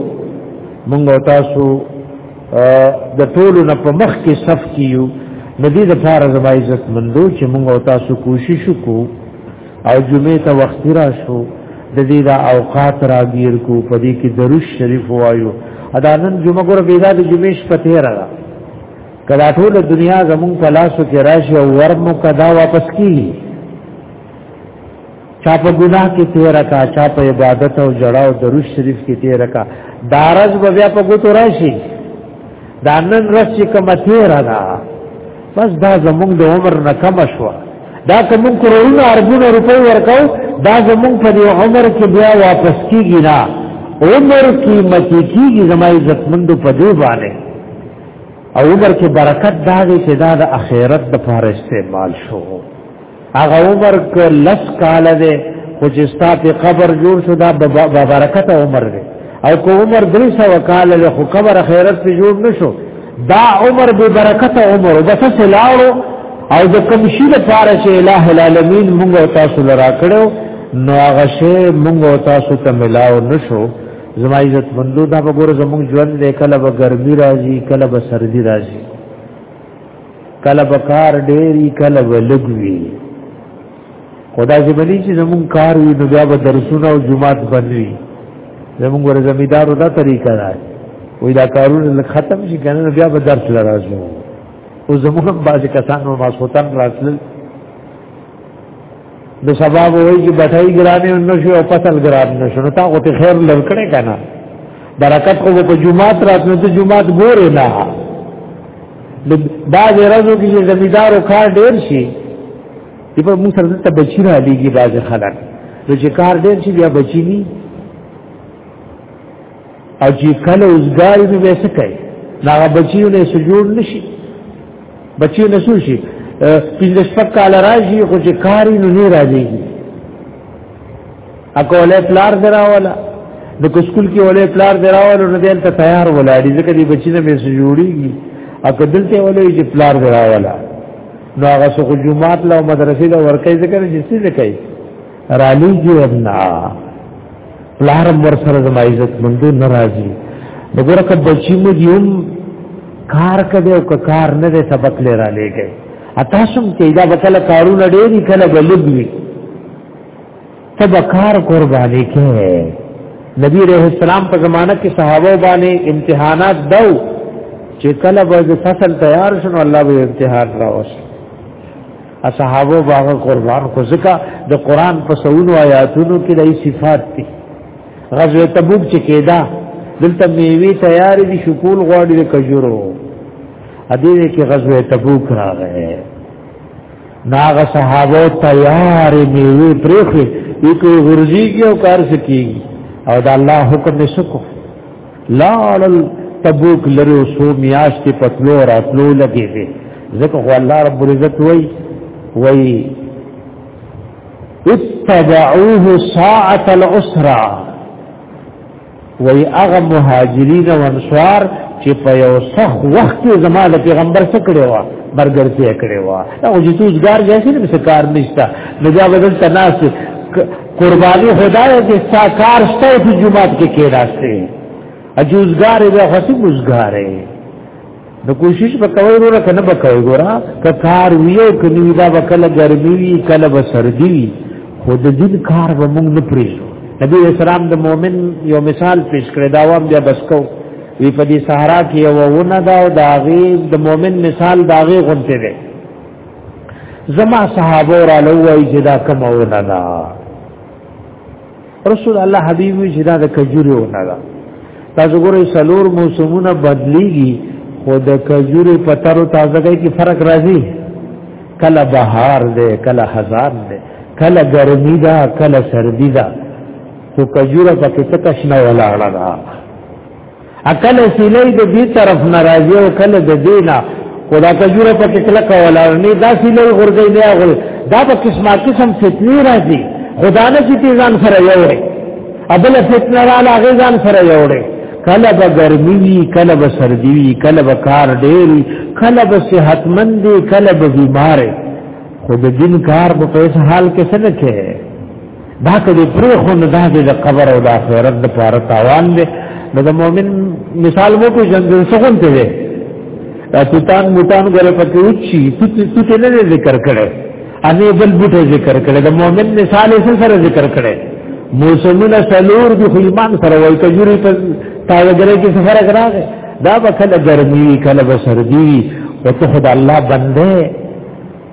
مونږ تاسو د ټولو نه په مخ کې صف کیو ندی د پاره زما عزت مندو چې موږ او تاسو کوشش وکړو او جمعه ته وخت را شو د دې د اوقات راګیر کو په دې کې درود شریف وایو ادا نن جمعه ګور بیدا د جمعې شپه تیر را کدا ټول دنیا زمون په لاسو کې راشي او ورمو کدا واپس کیږي چا په ګناه کې تیر کا چا په عبادت او جړاو درود شریف کې تیر کا دارز به بیا په ګوتو راشي دا نن رس چې کوم تیر را بس دا زموږ د عمر نه کم شو دا کوم کرونه اربونه روپۍ ورکاو دا زموږ په دې عمر کې بیا واپس کیږي نه عمر قیمتي کیږي زما عزتمند په دې باندې او عمر کې برکت دا دی چې دا د اخرت لپاره استعمال شو هغه عمر ک لس کال دی خو چې ستا په قبر جوړ شو دا برکت عمر دی او کو عمر درې سو کال له خو قبر خیرت په جوړ نشو دا عمر به برکت عمر بس سلاړو او د کوم شي د پاره چې الٰه العالمین موږ تاسو لرا کړو نو هغه شی موږ تاسو ته ملاو نشو زما عزت مندو دا وګوره زموږ ژوند له کله به ګرمي راځي کله به سردي راځي کله بکار ډېری کله ولګوي خدا چې بلی چې زمون کار وي نو بیا به درسونه او جمعات بنوي زمون ګور زمیدارو دا طریقه ده وې دا کارونه ختم شي کنه بیا به درس لراځو او زمون هم بعض کسانو ماسوتن راتل د سبب وای چې بټای ګرانه نشو او فصل ګران نشو نو تا غوته خیر لړکړې کنه برکت خو په جمعات راتنه ته جمعات ګورې نه بعض ورځو کې چې زمیدارو کار ډیر شي دی په موږ سره ته بچی را لېږي بعض خلک نو چې کار ډیر شي بیا بچی ني او چې کله اوسګاری به وسه کوي دا بچیو نه سجود نشي بچي نشو شي پنځه شپږ کال راځي خو چې کاری نو نه راځي اکوله پلار دراواله د کوسکول کې ولې پلار دراواله نو دلته تیار ولاړی ځکه دې بچی نه به جوړیږي اګه دلته ولې چې پلار دراواله نو هغه سو جمعات له مدرسې له ورکې ذکر چې څه کوي رالی جی ابنا پلار مور سره زما عزت مندو ناراضي وګوره که بچی مو دیوم کار کده او که کار نه ده سبق لرا لګي اتاسم چې دا بکله کارونه ډېری کله بلګوي تب کار قرباني کې نبی رحم السلام په زمانہ کې صحابه باندې امتحانات دو چې کله به فصل تیار شون الله به امتحان راوست اصحابو باغ قربان خو ځکه د قران په سونو آیاتونو کې دای صفات دي غزوه تبوک چې کېدا دلته میوي تیار دي شکول غواړي د کجورو ا دې کې غزوه تبوک راغی ناغ صحابو تیار میوي پرخي یو ورځي کې او کار سکیږي او د الله حکم نشکو لاړل تبوک لرو سو میاشت په تلو راتلو لګې دي ځکه خو الله رب العزت وای وای اتبعوه ساعه الاسرى وای هغه مهاجرین او انصار چې په یو صح وخت کې زماده پیغمبر څخه کړي وا برګر څخه کړي وا او جتوزګار جیسې نه څه کار نشتا نو دا بدل تناسب قربانی خدای چې ستا کار شته چې جمعات کې کېداسته اجوزګار دی خو څه ګزګار دی نو کوشش وکوي وروره کنه وکوي ګورا که کار ویو کني دا وکړه ګرمي وی کله به سردي وی خو د دې کار به موږ نه پریږو نبی اسلام د مؤمن یو مثال پیش کړی دا وام بیا بس کو وی په دې صحرا کې یو ونه دا او داغي د مؤمن مثال داغي غونته دی زما صحابه را لوی چې دا کوم ونه دا رسول الله حبیب وی چې دا د کجوري ونه دا تاسو ګورئ سلور موسمونه بدليږي خو د کجوري پتر او تازګۍ کې فرق راځي کله بهار دی کله خزان دی کله ګرمي دا کله سردي دا خو کجوره پکې څه کښنه ولاړه ده اکل سیلې د دې طرف ناراضي او کله د دینا خدا کجوره په کله کولا نه دا سیلې غورځي نه غور دا په قسمه قسم فتنی راځي خدا نه چې ځان سره یوړي ابل فتنه را لاغه ځان سره یوړي کله به ګرمي وي کله به سردي وي کله به کار ډېر وي کله به صحتمند وي کله به بیمار خو د دین کار په پیسې حال کې څه نه کوي دا کله پرې خو نه دا د قبر او د آخرت د پاره تاوان دی نو د مؤمن مثال مو په ژوند کې سکون ته دی دا توتان موتان غره پکې وچی تو ته نه ذکر کړي اني بل بوټه ذکر کړي د مؤمن مثال یې سره ذکر کړي موسمونه سلور د ایمان سره وای کجوري په تاوګره کې سفر کراغه دا به کله ګرمي کله به سردي او ته خدای الله بنده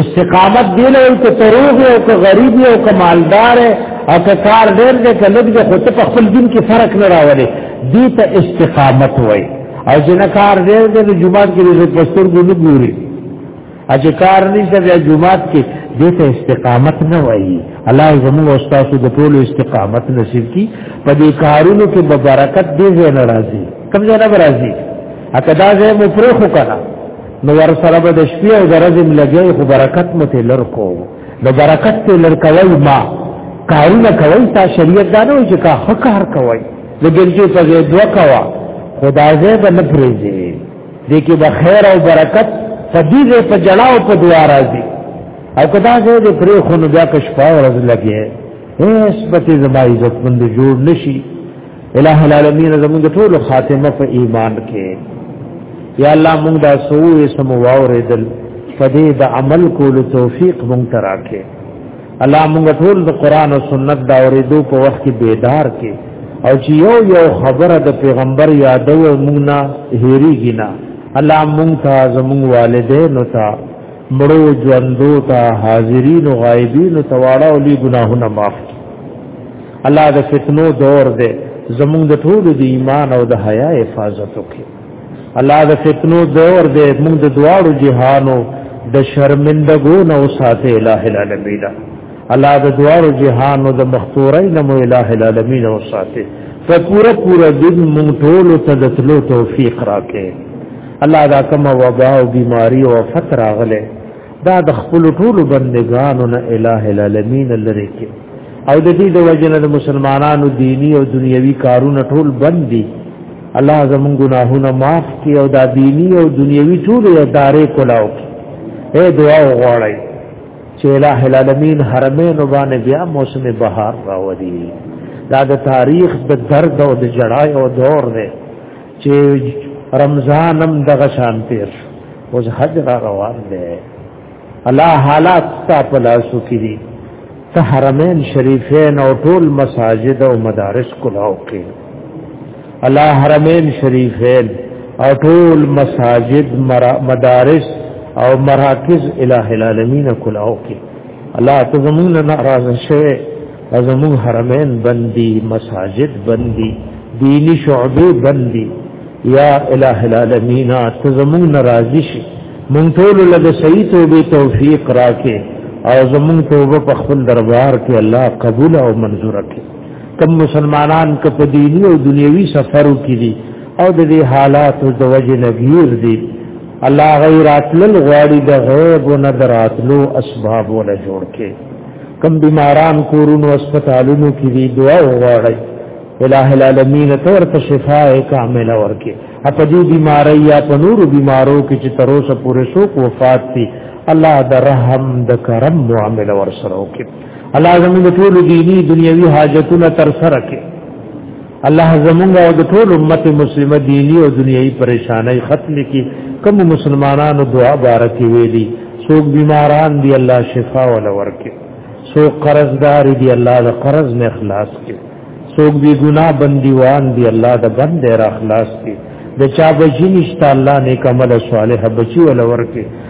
استقامت دی نه وي چې تروغ او که غریب او که مالدار او که کار ډېر دی که لږ دی خو ته په خپل دین کې فرق نه راولې دې ته استقامت وایي او چې نه کار ډېر دی نو جمعات کې دې په سترګو نه ګوري اجه کار نشته بیا جمعات کې دې ته استقامت نه وایي الله زموږ استاد د ټول استقامت نصیب کړي په دې کارونو کې برکت دې نه راځي کوم ځای نه راځي اکه دا ځای مو پرې خو کړه نو ور سره به د شپې او ورځې لګي خو برکت مو ته لرکو نو برکت ته لرکوي ما کارونه کوي تا شریعت دا نه چې کا حق کار کوي د ګرځي په ځای دوه کوا خدای دې به نه پریږي دې کې به خیر او برکت فدیده په جلا او په دعا راځي او کدا زه دې پرې خو نو بیا کښ پاو ورځ لګي هیڅ به زما عزت مند جوړ نشي الہ العالمین زموږ ټول خاتمه په ایمان کې یا الله موږ دا سوې سم واوریدل فدې د عمل کولو توفیق موږ تراکه الله موږ ټول د قران او سنت دا اوریدو په وخت کې بیدار کې او چې یو یو خبره د پیغمبر یادو موږ نه هېریږي نه الله موږ ته زموږ والدین او ته مړو ژوندو ته حاضرین او غایبین ته واړه او لوی ګناهونه معاف الله د فتنو دور دی زموږ د ټول د ایمان او د حیا حفاظت وکړي الله د فتنو دور دی موږ د دواړو جهانو د شرمندګو نه وساته الٰه العالمین الله د دواړو جهانو د مختورین نه مو الٰه العالمین وساته په پورا پورا دین موږ ټول ته د تلو توفیق راکړي الله دا کومه وبا او بیماری او فتر غله دا د خپل ټول بندگانو نه الٰه العالمین لری کې او د دې د وجنه د مسلمانانو دینی او دنیوي کارونه ټول بند دي الله زمون ګناهونه معاف کړي او دا دینی او دنیوي ټول ادارې کولاو اے دعا وغواړي چې الٰه العالمین حرمین باندې بیا موسم بهار راوړي دا د تاریخ د درد او د جړای او دور دی چې رمضانم دغه شان تیر اوس حج را روان دی الله حالات تا په لاسو کې دي ته حرمین شریفین او ټول مساجد او مدارس کلاو کې الله حرمین شریفین او ټول مساجد مدارس او مراکز الہ العالمین کلاو کې الله ته زمونږ ناراض شوه زموږ حرمین بندي مساجد بندي دینی شعبې بندي یا الہ العالمین ته زموږ ناراضي شي مونږ ټول له صحیح توبې توفیق راکې او زموږ توبه په خپل دربار کې الله قبول او منزور کړي کم مسلمانان که په دینی او دنیوي سفرو کې دي او د دې حالاتو د وجه نګیر دي الله غیراتل غواړي د غیب او ندراتلو اسباب ولا جوړ کړي کم بیماران کورونو اسپیټالونو کې دی دعا وغواړي الہ العالمین تور ته شفاء کامل ورکي په دې بیماری یا په نورو بیمارو کې چې تر اوسه پورې شو وفات دي الله د رحم د کرم معامله ورسره وکړي الله زموږ ټول دینی دنیوي حاجتونه تر سره کړي الله زمونږ او د ټول امت مسلمه دینی او دنیوي پریشانای ختم کی کوم مسلمانانو دعا بارکی ویلی څوک بیماران دی الله شفا ول ورکه څوک قرضدار دی الله د قرض نه خلاص کړي څوک بی ګنا بندیوان دی الله د بند را خلاص کړي د چا بچی نشته الله نیک عمل صالح بچی ول ورکه